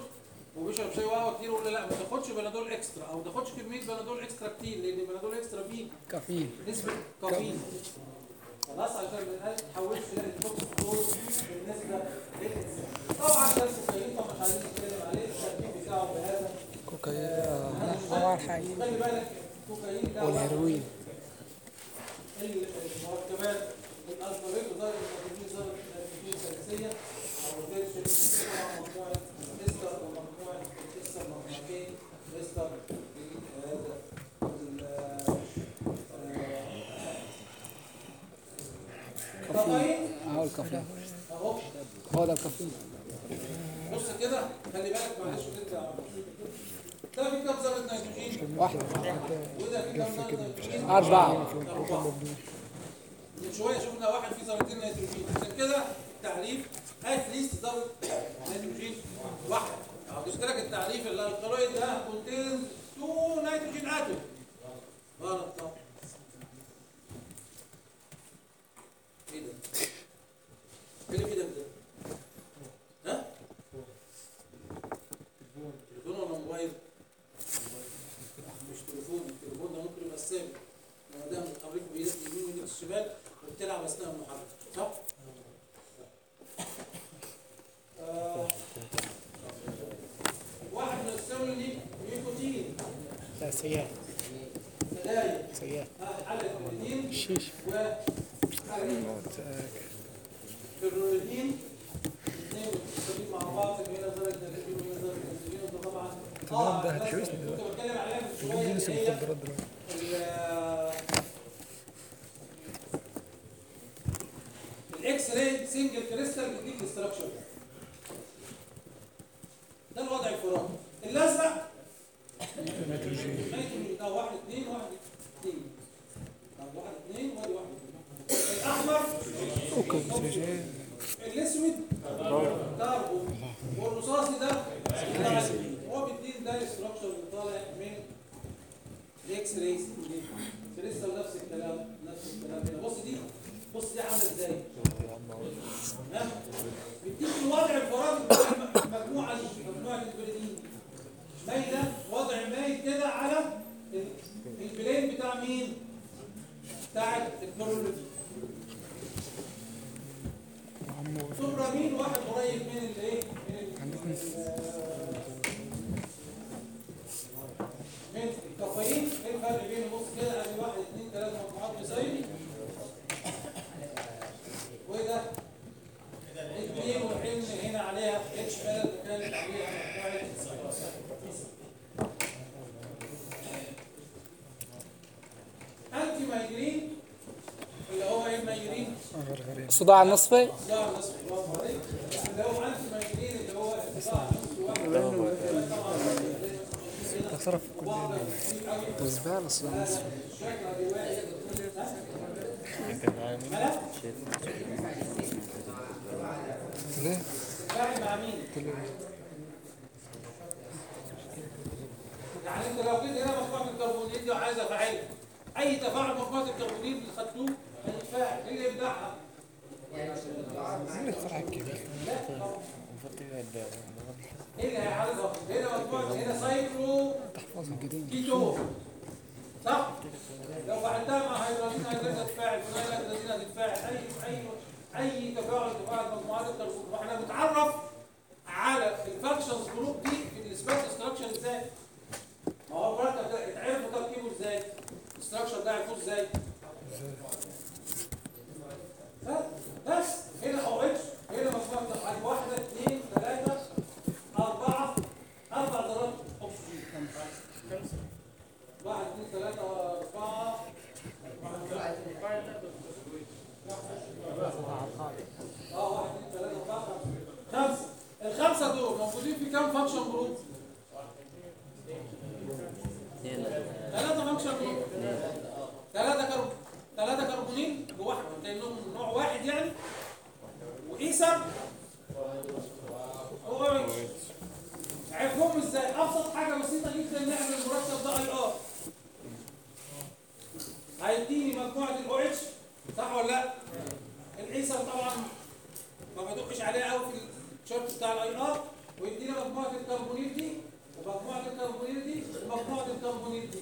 وبيشرب شاي وقهوة كتير يقول لا ما تاخدش بنادول إكسترا أو ما تاخدش كمية بنادول إكسترا كتير لأن البنادول إكسترا فيه كافيين. نسبة كافيين. خلاص عشان ما تحولش للبوكس دور بالنسبة للإنسان. طبعا درس قيمه مش خليش نتكلم عليه التركيب بتاعه بهذا. كوكايين. آه، حوار حقيقي. خلي بالك الكوكايين ده والهيروين. المركبات الالكوليك وظاهر الكافيين ظاهر الكافيين سلسيه أو غير سلسيه مجموعه استر ومجموعه استر مجموعتين واستر كافيين. اهو الكافيين. اهو هو ده الكافيين. بص كده خلي بالك معلش ده. في كام ذره نيتروجين واحد. وده في كام ذره نيتروجين أربعة. من شوية شفنا واحد فيه ذرتين نيتروجين عشان كده التعريف at least ذره نيتروجين واحد. أهو قلت لك التعريف اللي ال alkaloid ده contains two nitrogen atom غلط طبعا. إيه ده؟ إيه اللي في ده؟ ها؟ تليفون ولا موبايل؟ مش تليفون التليفون ده ممكن يبقى ثابت ما دام بتحركه بايدك اليمين وايدك الشمال وبتلعب اثناء المحرك صح؟ آه، واحد من السمن دي نيكوتين سيئات سجاير سيئات حلقة نيكوتين شيش و الرولين مع بعض هنا درجة نيكوتين وده طبعا تمام، ده آه، هتحوشني كنت دلوقتي. بتكلم عليها من دلوقتي ال- الاكس راي سنجل كريستال بيديك الاستراكشر ده الوضع الفراغي الازرق نيتروجين ده واحد اثنين واحد اثنين طب واحد اثنين وادي واحد اثنين الاحمر الاسود كاربون والرصاصي ده هو بيديك ده ال structure اللي طالع من ال X-ray crystal نفس الكلام نفس الكلام بص دي عامله إزاي ها بيديك الوضع الفراغي بتاع المجموعه دي مجموعه ال pyridine مايله وضع مايل كده على ال- ال plane بتاع مين؟ بتاع الكلورولوجي ثم مين واحد قريب من الايه؟ من ال- من الكافيين إيه الفرق بين بص كده ادي واحد اثنين ثلاثة مجموعات ميثايل وده اثنين وحلم هنا عليها اتش بلد وكانت عليها مجموعه anti-migraine اللي هو إيه ال migraine؟ صداع النصفي صداع النصف برافو عليك اللي هو anti-migraine اللي هو صداع النصف واحد تصرف في كل صداع النصفي ليه؟ مع مين؟ يعني انت لو جيت هنا مجموعه الكربونيل دي وعايز افعلها اي تفاعل مجموعه الكربونيل اللي خدتوه هيتفاعل إيه اللي يمدحها؟ مين الفرع الكبير؟ إيه اللي هيعالجها؟ هنا مجموعه هنا سايكلو كيتو صح؟ لو فعلتها مع هيدرازين هيدرازين هتتفاعل فينايل هيدرازين هتتفاعل اي اي اي تفاعل تفاعل مجموعات الكربون وإحنا بنتعرف على ال functions group دي في ال space structure إزاي؟ ما هو مركب ده اتعرفوا تركيبه إزاي؟ ال structure ده عرفوه إزاي؟ بس هنا OH هنا مجموعه عند واحدة اثنين ثلاثة أربعة أربع ذرات أكسجين. واحد اثنين ثلاثة أربعة. آه واحد اثنين ثلاثة أربعة خمسة. خمسة. الخمسة دول موجودين في كام function group؟ ثلاثة function group ثلاثة كرب ثلاثة كربونيل بواحد كأنهم نوع واحد يعني. وايثر هو عرفهم إزاي؟ أبسط حاجة بسيطة جدا نعمل المركب ده IR هيديني مجموعة ال OH صح ولا لا؟ الايثر طبعا ما بدقش عليها قوي في الشرط بتاع ال IR ويدينا مجموعة الكربونيل دي ومجموعة الكربونيل دي ومجموعة الكربونيل دي.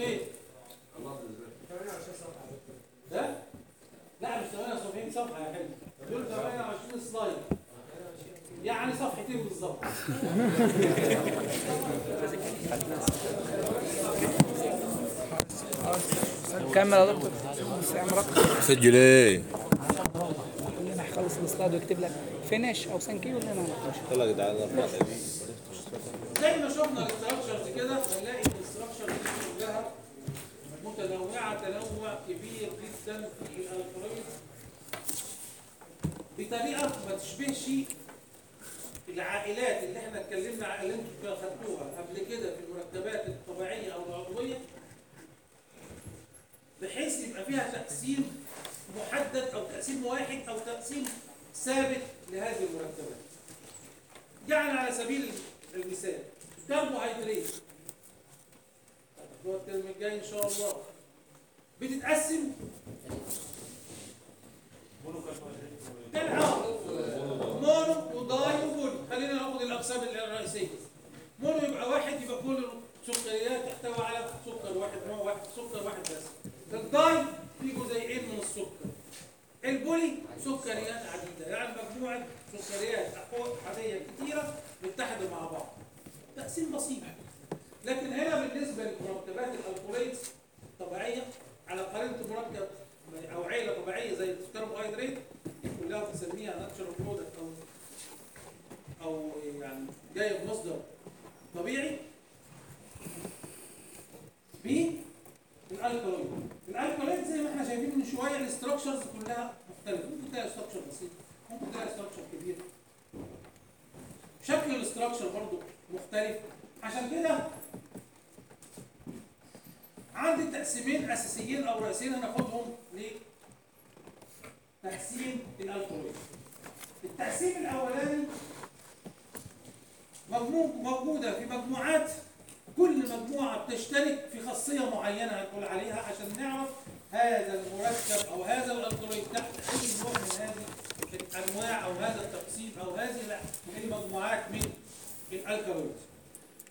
فين؟ ده؟ لا مش 78 صفحة يا حلو دول 28 slide. يعني صفحتين بالظبط. كمل يا دكتور. سجل إيه كلنا هيخلص ال slide ويكتب لك finish أو thank you ولا ما نعرفش يلا يا جدعان زي ما شفنا ال structures كده هنلاقي ان ال structure دي كلها تنوع كبير جدا في ال alkaloid بطريقة ما تشبهش العائلات اللي إحنا اتكلمنا اللي أنتوا خدتوها قبل كده في المركبات الطبيعية أو العضوية بحيث يبقى فيها تقسيم محدد أو تقسيم واحد أو تقسيم ثابت لهذه المركبات. يعني على سبيل المثال الكربوهيدرات هو الترم الجاي إن شاء الله. بتتقسم. mono و di و poly خلينا ناخد الأقسام الرئيسية. mono يبقى واحد يبقى كل السكريات تحتوي على سكر واحد نوع واحد سكر واحد بس. ال di فيه جزيئين من السكر. ال poly سكريات عديدة. يعني مجموعة سكريات عادية كتيرة متحدة مع بعض. تقسيم بسيط. لكن هنا بالنسبة للمركبات ال alkaloid الطبيعية على قارنه مركب أو عيله طبيعية زي الكربوهيدرات كلها بنسميها natural product أو أو يعني جاية بمصدر طبيعي. بال alkaloid ال alkaloid زي ما إحنا شايفين من شوية ال structures كلها مختلفة. ممكن تلاقي structure بسيط ممكن تلاقي structure كبير. شكل ال structure برضو مختلف. عشان كده عندي تقسيمين أساسيين أو رئيسيين هناخدهم لتقسيم ال alkaloid التقسيم الأولاني موجودة في مجموعات. كل مجموعة بتشترك في خاصية معينة هنقول عليها عشان نعرف هذا المركب أو هذا الالكالويد تحت أي نوع من هذه الأنواع أو هذا التقسيم أو هذه المجموعات من الالكالويد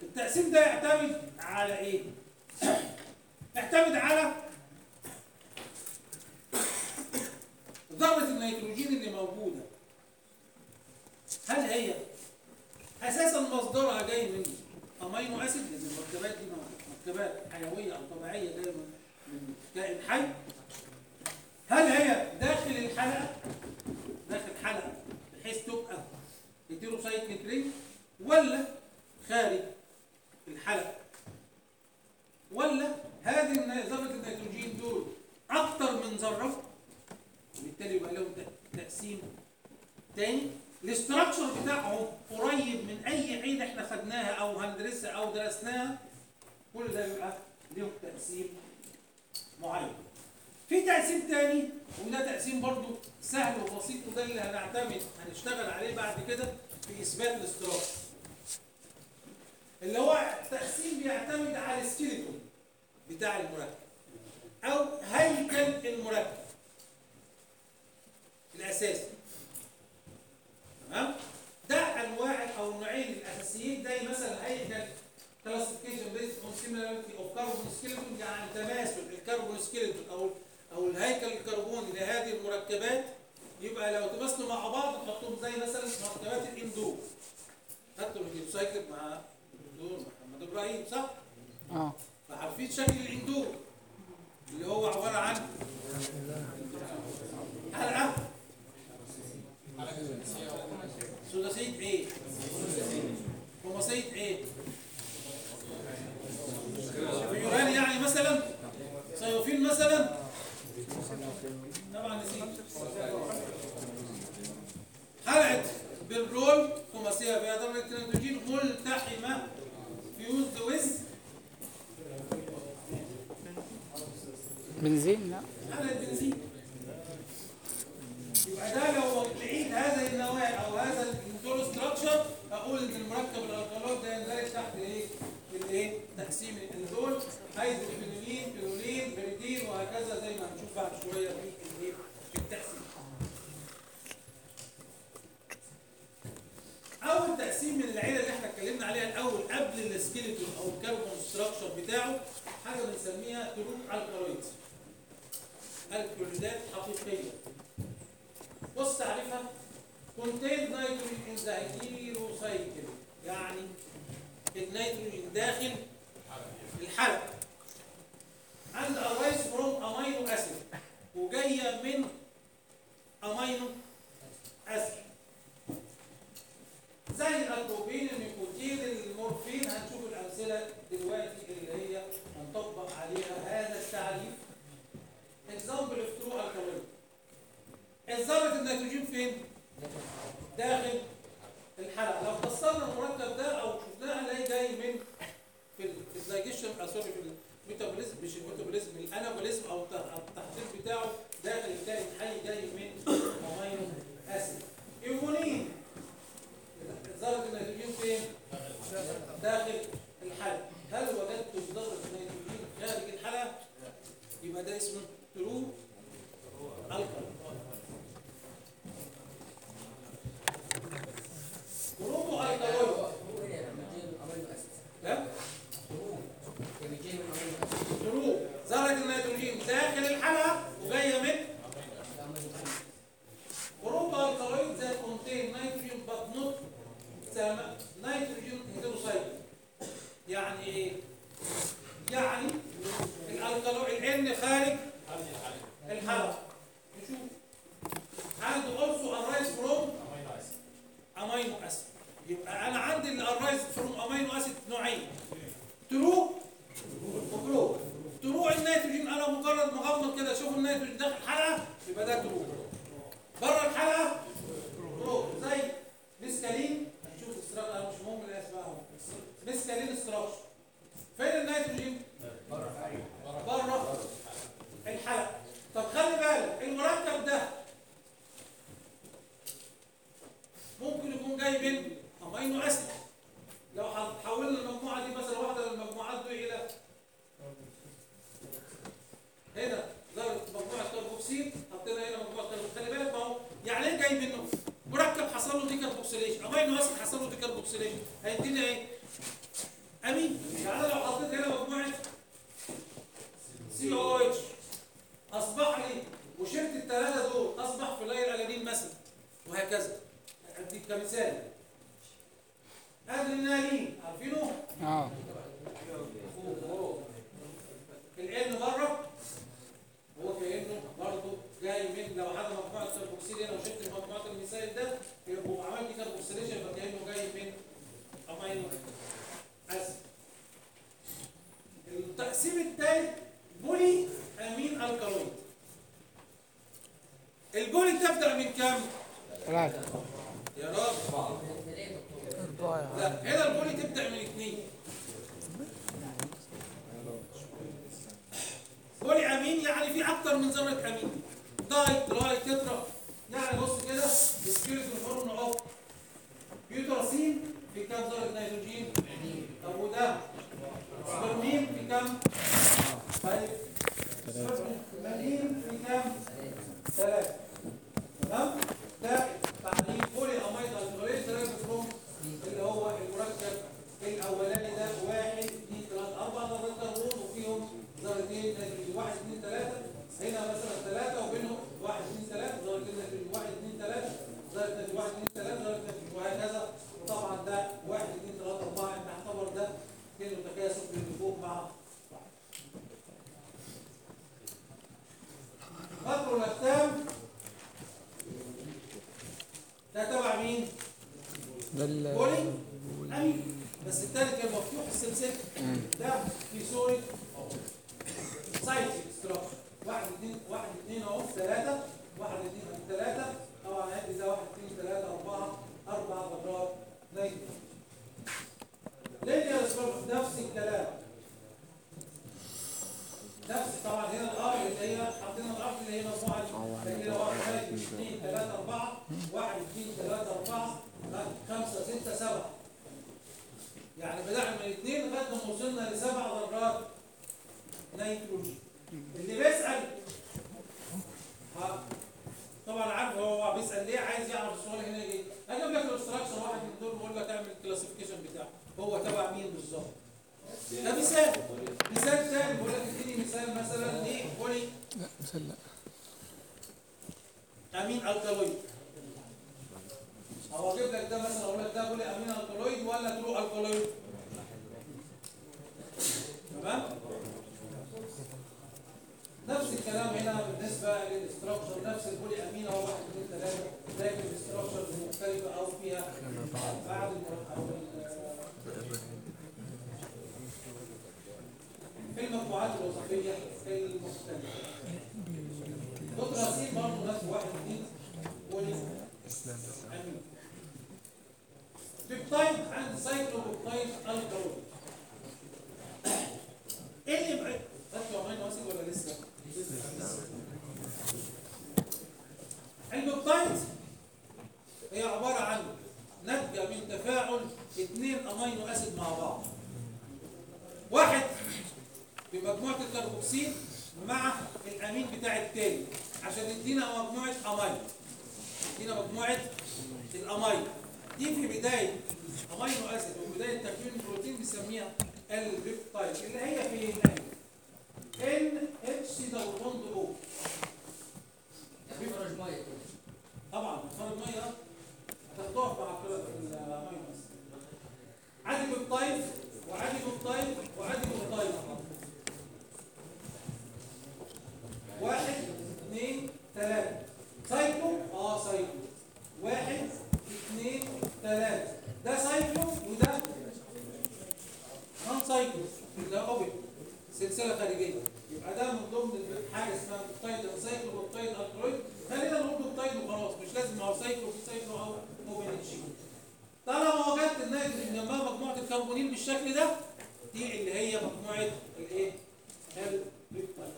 التقسيم ده يعتمد على إيه؟ يعتمد على ذرة النيتروجين اللي موجودة. هل هي أساسا مصدرها جاي من amino acid؟ لأن المركبات دي مركبات حيوية أو طبيعية جاية من كائن حي هل هي داخل الحلقة؟ داخل حلقة بحيث تبقى heterocyclic ring ولا خارج الحلقة ولا هذه الن- ذرة النيتروجين دول أكتر من ذرة وبالتالي يبقى لهم ت- تقسيم تاني ال structure بتاعهم قريب من أي عيلة إحنا خدناها أو هندرسها أو درسناها كل ده يبقى لهم تقسيم معين. في تقسيم تاني وده تقسيم برضو سهل وبسيط وده اللي هنعتمد هنشتغل عليه بعد كده في إثبات ال structure اللي هو تقسيم بيعتمد على ال skeleton بتاع المركب أو هيكل المركب. الاساسي تمام؟ ده أنواع أو النوعين الأساسيين زي مثلا chemical classification based on similarity of carbon skeleton يعني تماثل ال carbon skeleton أو أو الهيكل الكربوني لهذه المركبات يبقى لو تماثلوا مع بعض نحطهم زي مثلا مركبات ال indole خدتوا ال heterocycle مع الاندور محمد إبراهيم صح؟ آه فعارفين شكل الاندور اللي هو عبارة عن حلقة ثلاثيه إيه؟ خماسيه إيه؟ يعني مثلا صيوفين مثلا. طبعا نسيت. حلقه بالرول خماسيه فيها ذره النيتروجين ملتحمة. fused with benzene لا. على البنزين يبقى ده لو لقيت هذا النواه أو هذا ال indole structure أقول إن المركب ال alkaloid ده يندرج تحت إيه؟ الايه؟ تقسيم ال indole hydroquinoline quinoline pyridine وهكذا زي ما هنشوف بعد شوية في الايه؟ في التقسيم. أول تقسيم من العيلة اللي إحنا اتكلمنا عليها الأول قبل ال skeleton أو ال carbon structure بتاعه حاجة بنسميها true alkaloids. الكالويدات حقيقية بص تعريفها contained nitrogen in يعني النيتروجين داخل في المجموعات الوظيفية المختلفه putrescine برضه نفس واحد اثنين amine. peptide and cyclopeptide alkaloid إيه اللي بقى؟ خدتوا amino acid ولا لسه؟ ال peptide هي عبارة عن ناتجة من تفاعل اثنين amino acid مع بعض. واحد بمجموعة الكربوكسيل مع الأمين بتاع التاني عشان يدينا مجموعة amide يدينا مجموعة ال amide دي في بداية amino acid وبداية تكوين البروتين بنسميها ال peptide اللي هي في NH C double bond O. خرج مية. طبعا خرج مية. هتاخدوها مع الميه بس آدي peptide وآدي peptide وآدي peptide. واحد اثنين ثلاثة. cyclo آه cyclo واحد اثنين ثلاثة. ده cyclo وده non cyclo اللي هو سلسلة خارجية. يبقى ده من ضمن حاجة اسمها peptide cyclopeptide alkaloid خلينا نقول peptide وخلاص. مش لازم هو cyclo في cyclo أو open chain طالما وجدت النيتروجين جنبها مجموعة الكربونيل بالشكل ده دي اللي هي مجموعة الإيه؟ ال peptide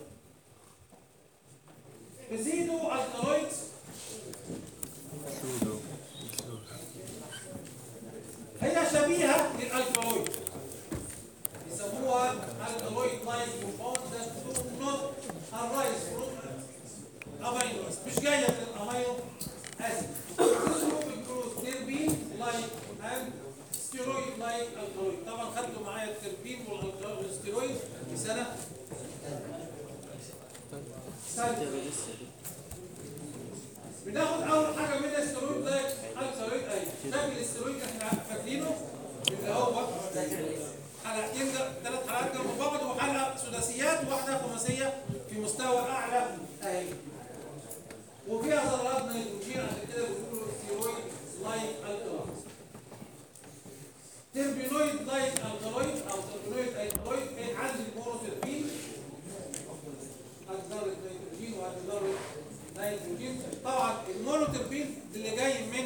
pseudo alkaloids هي شبيهة لل alkaloid يسموها alkaloid like compound. Not arise from amino acid مش جاية من ال amino acid. Group includes terpene like and steroid like alkaloid. طبعا خدتوا معايا ال terpene وال steroid في سنة بناخد أول حاجة من ال steroidal alkaloid أي. شكل الاسترويد إحنا فاكرينه اللي هو حلقتين ثلاث حلقات جنب بعض وحلقة سداسيات وواحده خماسية في مستوى أعلى اهي وفيها ذرات نيتروجين عشان كده بيقولوا steroid like alkaloid terpenoid like alkaloid أو terpenoid alkaloid وهتقدروا دايت وجيب طبعا ال monoterpene اللي جاي من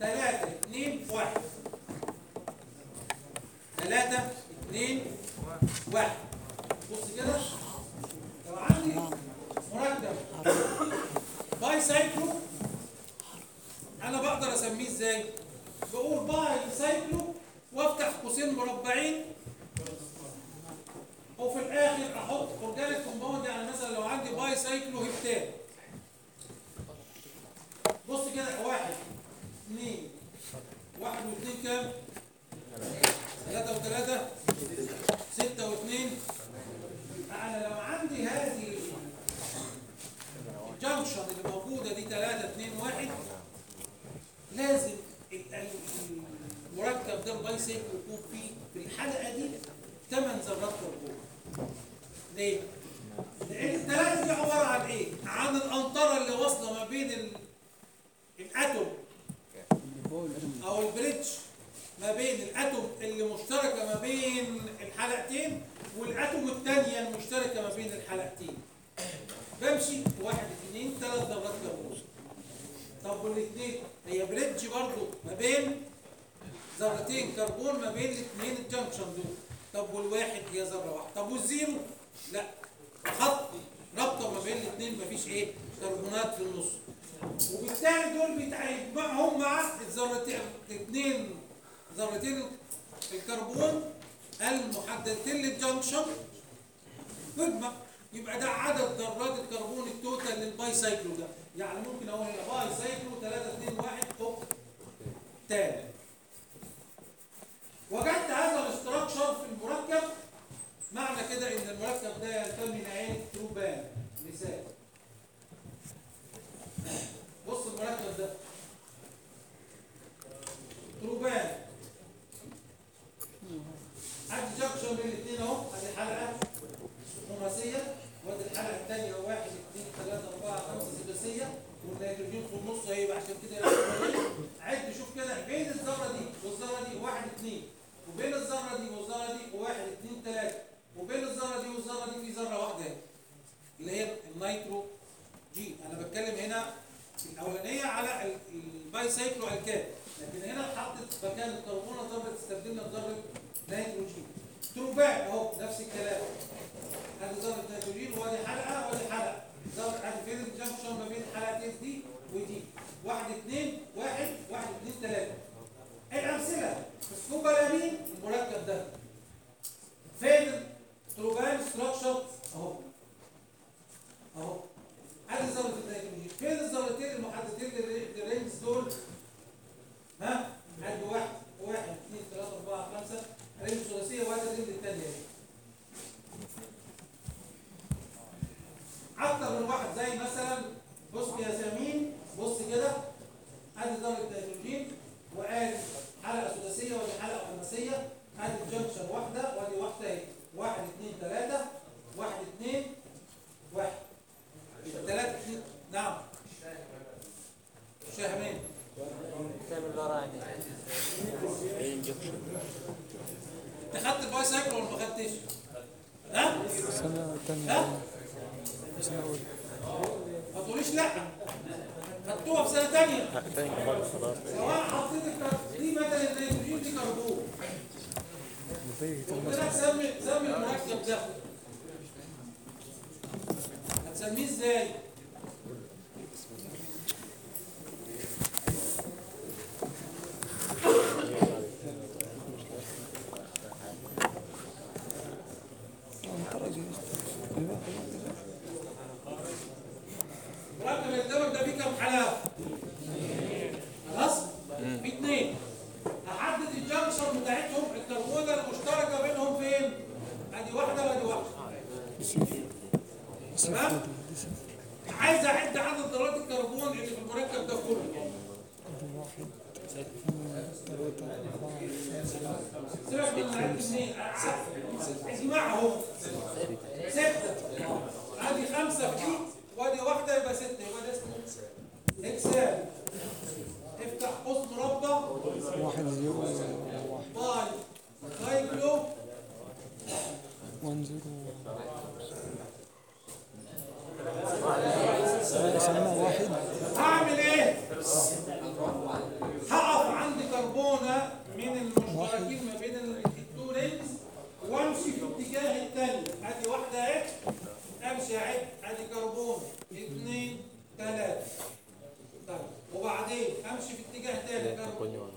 3 2 1 3 2 1 بص كده. لو عندي مركب bicyclo. أنا بقدر أسميه إزاي؟ بقول bicyclo وأفتح قوسين مربعين. وفي الآخر أحط organic compound يعني مثلا لو عندي bicyclo heptane بص كده واحد. كام؟ ثلاثة وثلاثة ستة واثنين أنا لو عندي هذه الجنكشن اللي موجودة دي ثلاثة اثنين واحد لازم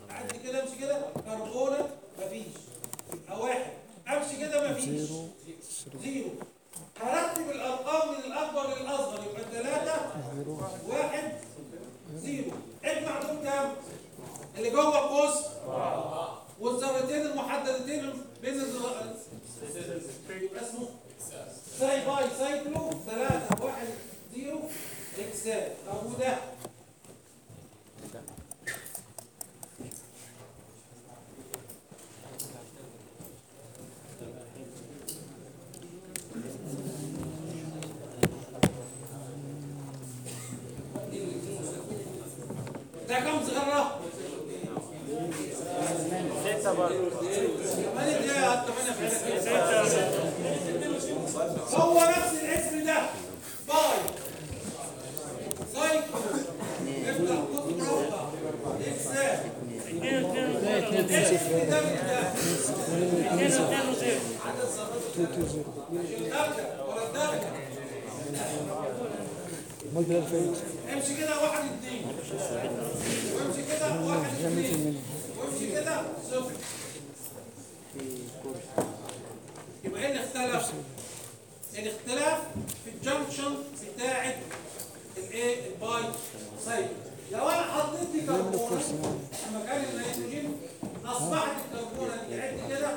عندي كده امشي كده كربونة مفيش يبقى واحد. أمشي كده مفيش zero. zero. هرتب الأرقام من الأكبر للأصغر. يبقى ثلاثة واحد. zero. اجمع دول كام؟ اللي جوه القوس والذرتين المحددتين بين الذرات يبقى اسمه ساي bi. cyclo ثلاثة واحد. zero. إكسال. طب وده؟ امشي كده واحد اثنين وامشي كده واحد اثنين وامشي كده صفر يبقى إيه الاختلاف؟ الاختلاف في ال junction بتاعت ال bicycle لو أنا حطيت كربونه في مكان النيتروجين اصبحت الكربونه دي عد كده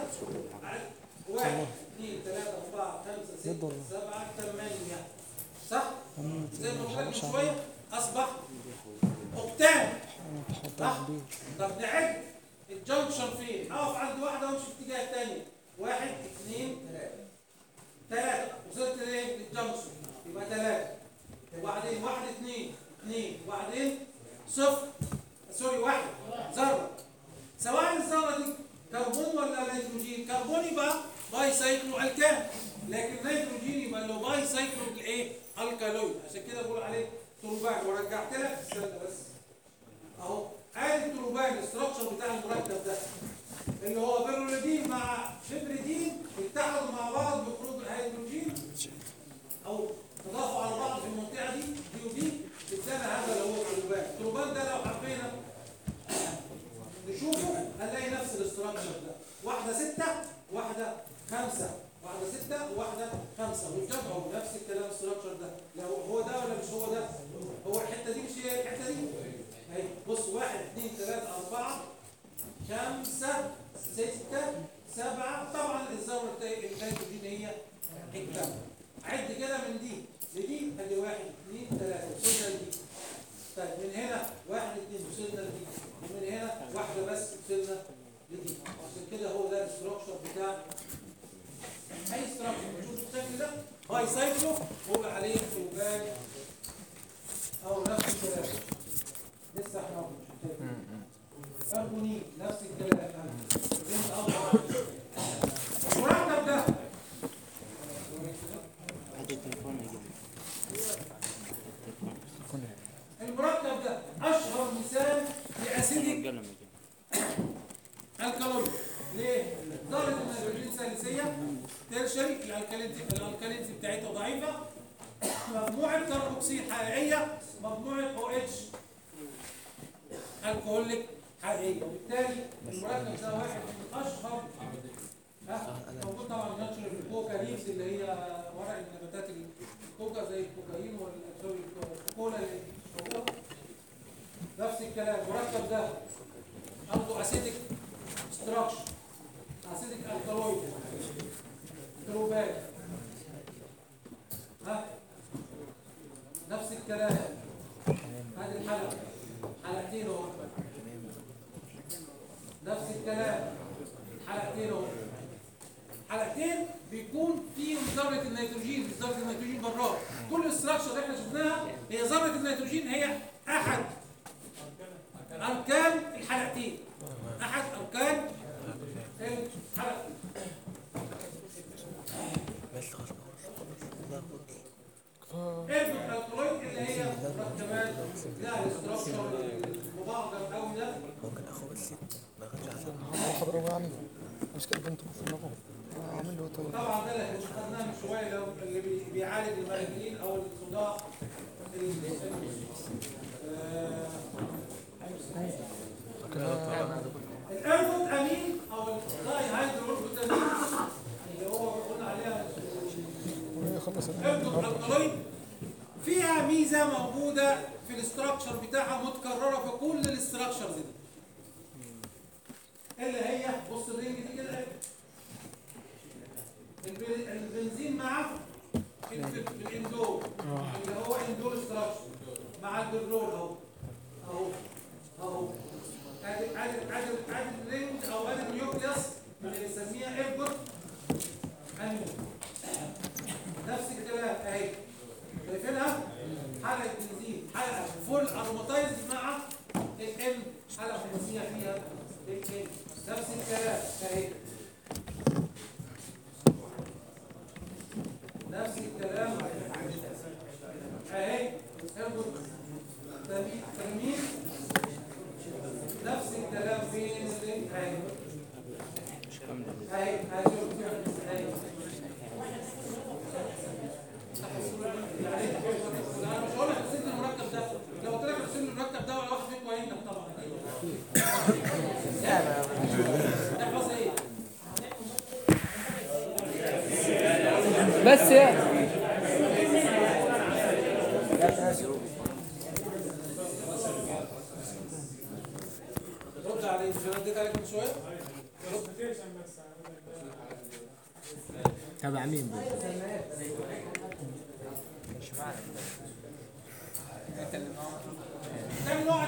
واحد 2 3 4 5 6 7 8 صح؟ زي ما قلت من شوية أصبح octane. صح؟ طب نعد. ال junction فين؟ أقف عند واحدة وامشي في اتجاه الثانية واحد اثنين ثلاثة. ثلاثة. وصلت لإيه؟ لل junction. يبقى ثلاثة. وبعدين واحد اثنين اثنين. وبعدين صفر. sorry واحد. ذرة. سواء الذرة دي كربون ولا نيتروجين؟ كربون يبقى bicyclo alkane لكن نيتروجين يبقى له bicyclo الايه alkaloid عشان كده بقول عليه tropane ورجعت لك استنى بس. أهو. آدي ال tropane ال structure بتاع المركب ده. اللي هو pyrrolidine مع فيبريدين اتحدوا مع بعض بخروج الهيدروجين. أو تضافوا على بعض في المنطقة دي دي ودي. ادانا هذا اللي هو ال tropane ال tropane ده لو حبينا نشوفه هنلاقي نفس ال structure ده. واحدة ستة واحدة خمسة. واحدة ستة وواحدة خمسة. ويتابعوا نفس الكلام ال structure ده. لو هو ده ولا مش هو ده؟ هو الحتة دي مش هي الحتة دي؟ اهي بص واحد اثنين ثلاثة أربعة خمسة ستة سبعة. طبعا الزاوية الثالثة دي هي الكام عد كده من دي. لدي ادي واحد اثنين ثلاثة وصلنا لدي. طيب من هنا واحد اثنين وصلنا لدي. ومن هنا واحدة بس وصلنا لدي. عشان كده هو ده الاستراكشر بتاع اي استراكشر بنشوف الشكل ده هاي سايكلو بقول عليه فوجان أو نفس الكلام لسه إحنا ارجوني نفس الكلام المركب ده المركب ده أشهر مثال لاسيديك قلم يا جماعة. الكالوري ليه؟ ذره النيتروجين ثالثية. ترشري الالكالينز الالكالينز بتاعتها ضعيفة. مجموعه كربوكسيل حقيقية مجموعه أو اتش الكحوليك حقيقية. وبالتالي المركب ده واحد من اشهر؟ موجود طبعا ناتشورال في الكوكا ليفز اللي هي ورق النباتات الكوكا زي الكوكايين وال- sorry الكولا اللي موجوده نفس الكلام. المركب ده برضه acidic structure acidic نفس الكلام. هذه الحلقة. حلقتين أهو. نفس الكلام. حلقتين أهو. حلقتين بيكون فيهم ذرة النيتروجين ذرة النيتروجين براه كل ال structure اللي إحنا شفناها هي ذرة النيتروجين هي أحد. أركان الحلقتين. أحد أركان الحلقة ال alkaloid اللي هي مركبات لها ال structure المبعضر قوي ده هروح اضربه يعني مش كده بنت في النظام اعمل له طيب طبعا ده اللي خدناه من شوية لو اللي بي- بيعالج المراجعين أو الصداع ال- الاربوت أمين أو الداي هيدروجلوتامين اللي هو قلنا عليها. الكالويد فيها ميزة موجودة في ال structure بتاعها متكررة في كل ال structures دي. اللي هي بص ال ring دي كده. الب- البنزين مع الف- ال indole اللي هو indole structure مع البرلول أهو. أهو. أهو. ادي ادي ادي ادي ال ring أو ادي ال nucleus اللي بنسميها ergot أمين. نفس الكلام أهي. شايفينها؟ حلقه بنزين حلقه فول اروماتايز مع الان حلقه بنزين فيها الان نفس الكلام أهي. نفس الكلام. أهي. تمييز تمييز. نفس الكلام فين اللينك اهي يعني أنا مش هقول لك ده لو ده ولا واحد فيكم طبعا بس يا رد عليه مش أنا اديت عليك من شوية؟ تبع مين بقى؟ ده النوع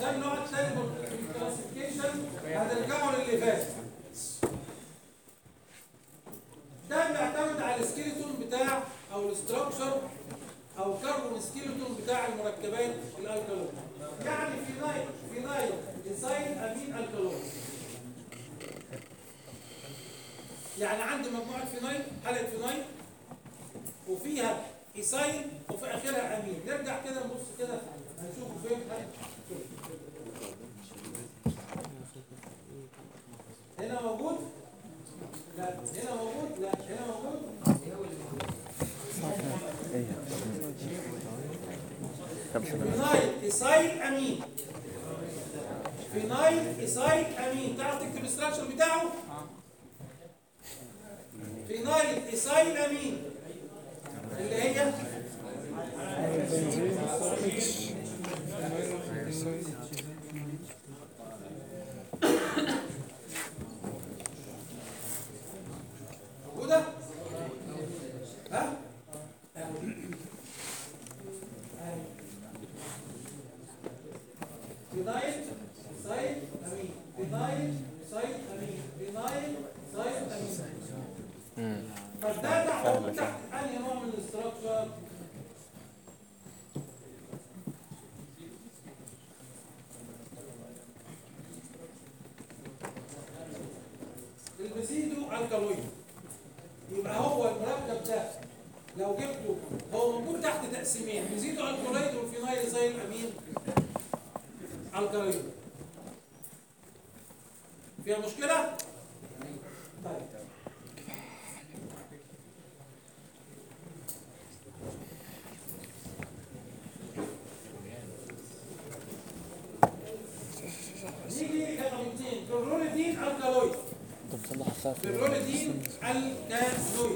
ده النوع الثاني من ال classification هنرجعه للي فات. ده بيعتمد على ال skeleton بتاع أو ال structure أو الكربون skeleton بتاع المركبات ال alkaloid يعني phenyl phenyl ethyl amine alkaloids يعني عندي مجموعة phenyl حلقة phenyl وفيها ethyl وفي آخرها أمين. نرجع كده نبص كده هنشوف فين هنا موجود؟ لا. هنا موجود؟ لا. هنا موجود؟ phenyl ethyl amine. phenyl ethyl amine. تعرف تكتب ال structure بتاعه؟ آه phenyl ethyl amine. اللي هي؟ النون دي الكازويد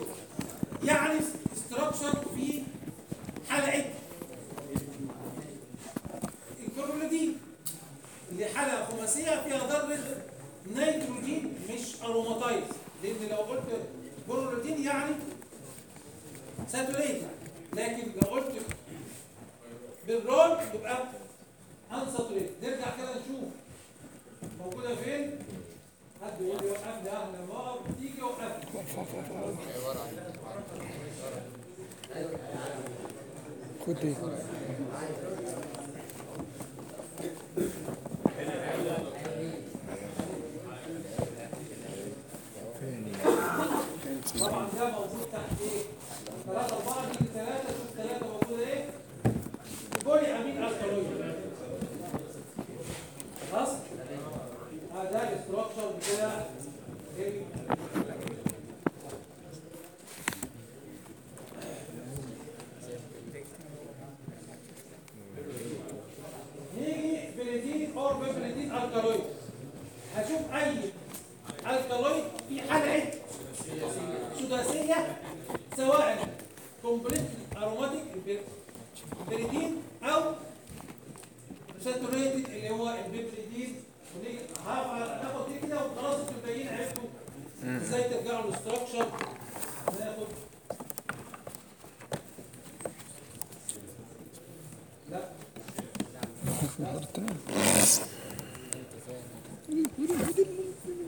Да,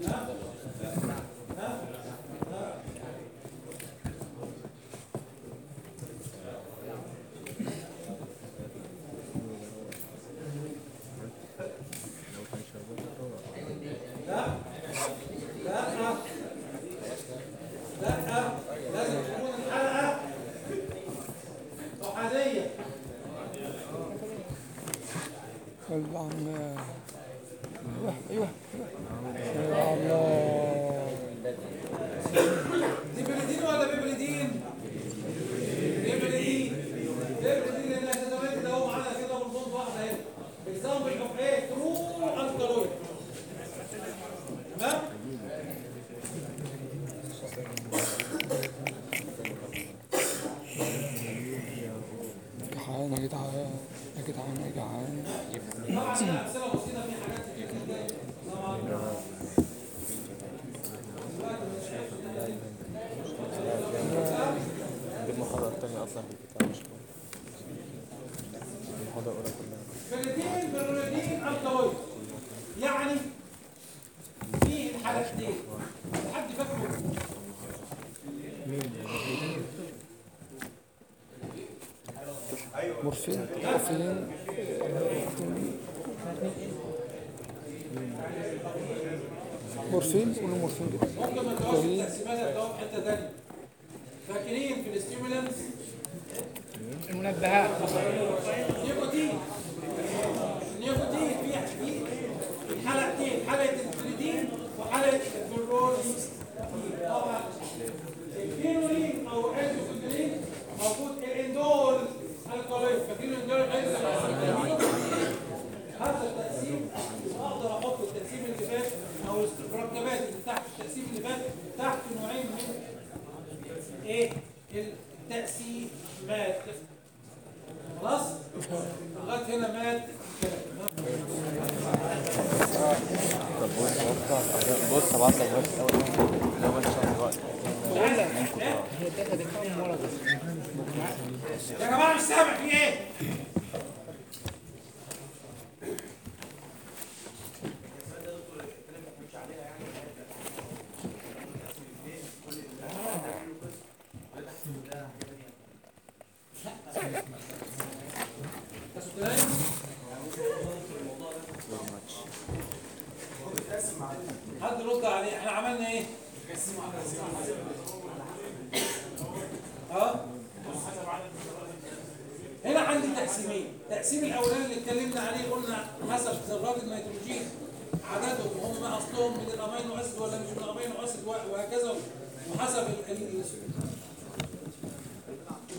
да, да. Morfim ou não morfim? حد يرد عليه؟ إحنا عملنا إيه؟ آه هنا عندي تقسيمين. التقسيم الأولاني اللي اتكلمنا عليه قلنا حسب ذرات النيتروجين عددهم هم أصلهم من ال amino acid ولا مش من ال amino acid وهكذا وحسب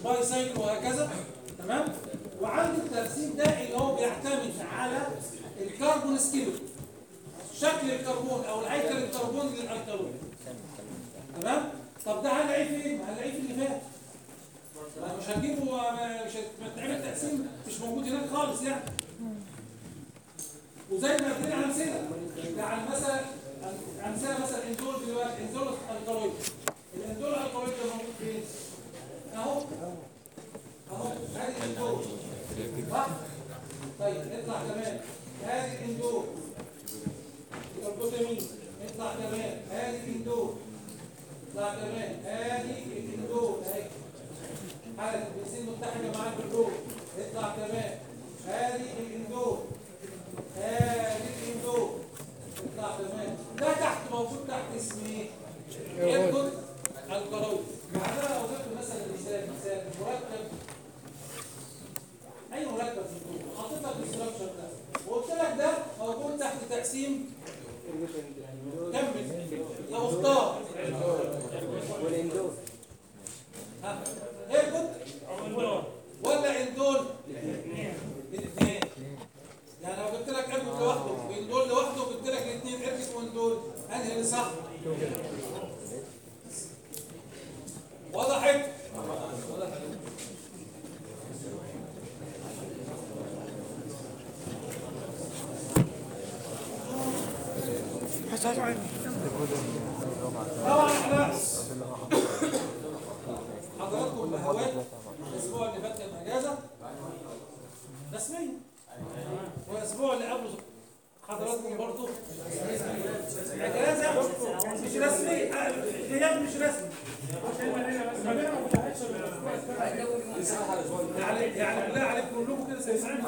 ال bicycle وهكذا. تمام؟ وعندي التقسيم ده اللي هو بيعتمد على ال carbon skeleton شكل الكربون أو الهيكل الكربوني لل alkaloid تمام؟ طب ده هنلاقيه فين هنلاقيه في اللي فات. مش هنجيبه مش هتعمل تقسيم مش موجود هناك خالص يعني. وزي ما ادينا أمثلة. يعني مثلا أمثلة مثلا indole دلوقتي indole alkaloid ال indole alkaloid موجود فين؟ اهو اهو ادي الاندول صح؟ طيب اطلع كمان ادي الاندول الكوتامين اطلع كمان ادي الاندول اطلع كمان ادي الاندول اهي حالة البنزين متحدة مع البترول اطلع كمان ادي الاندول ادي الاندول اطلع كمان ده تحت موجود تحت اسم إيه؟ يدخل لو جبت مثلا مثال مثال مركب اي مركب في الكون حطيت لك ال structure ده وقلت لك ده موجود تحت تقسيم كمل لو اختار ها ergot ولا indole الاثنين يعني لو جبت لك ergot لوحده و indole لوحده وجبت لك الاثنين ergot و indole أنهي اللي صح؟ وضحت. طبعا إحنا حضراتكم بهوات الأسبوع اللي فات كان اجازه رسميه والاسبوع اللي قبله حضراتكم برضه اجازه مش رسمي. غياب مش رسمي. يعني بالله عليكم كلكم كده سيسعدكم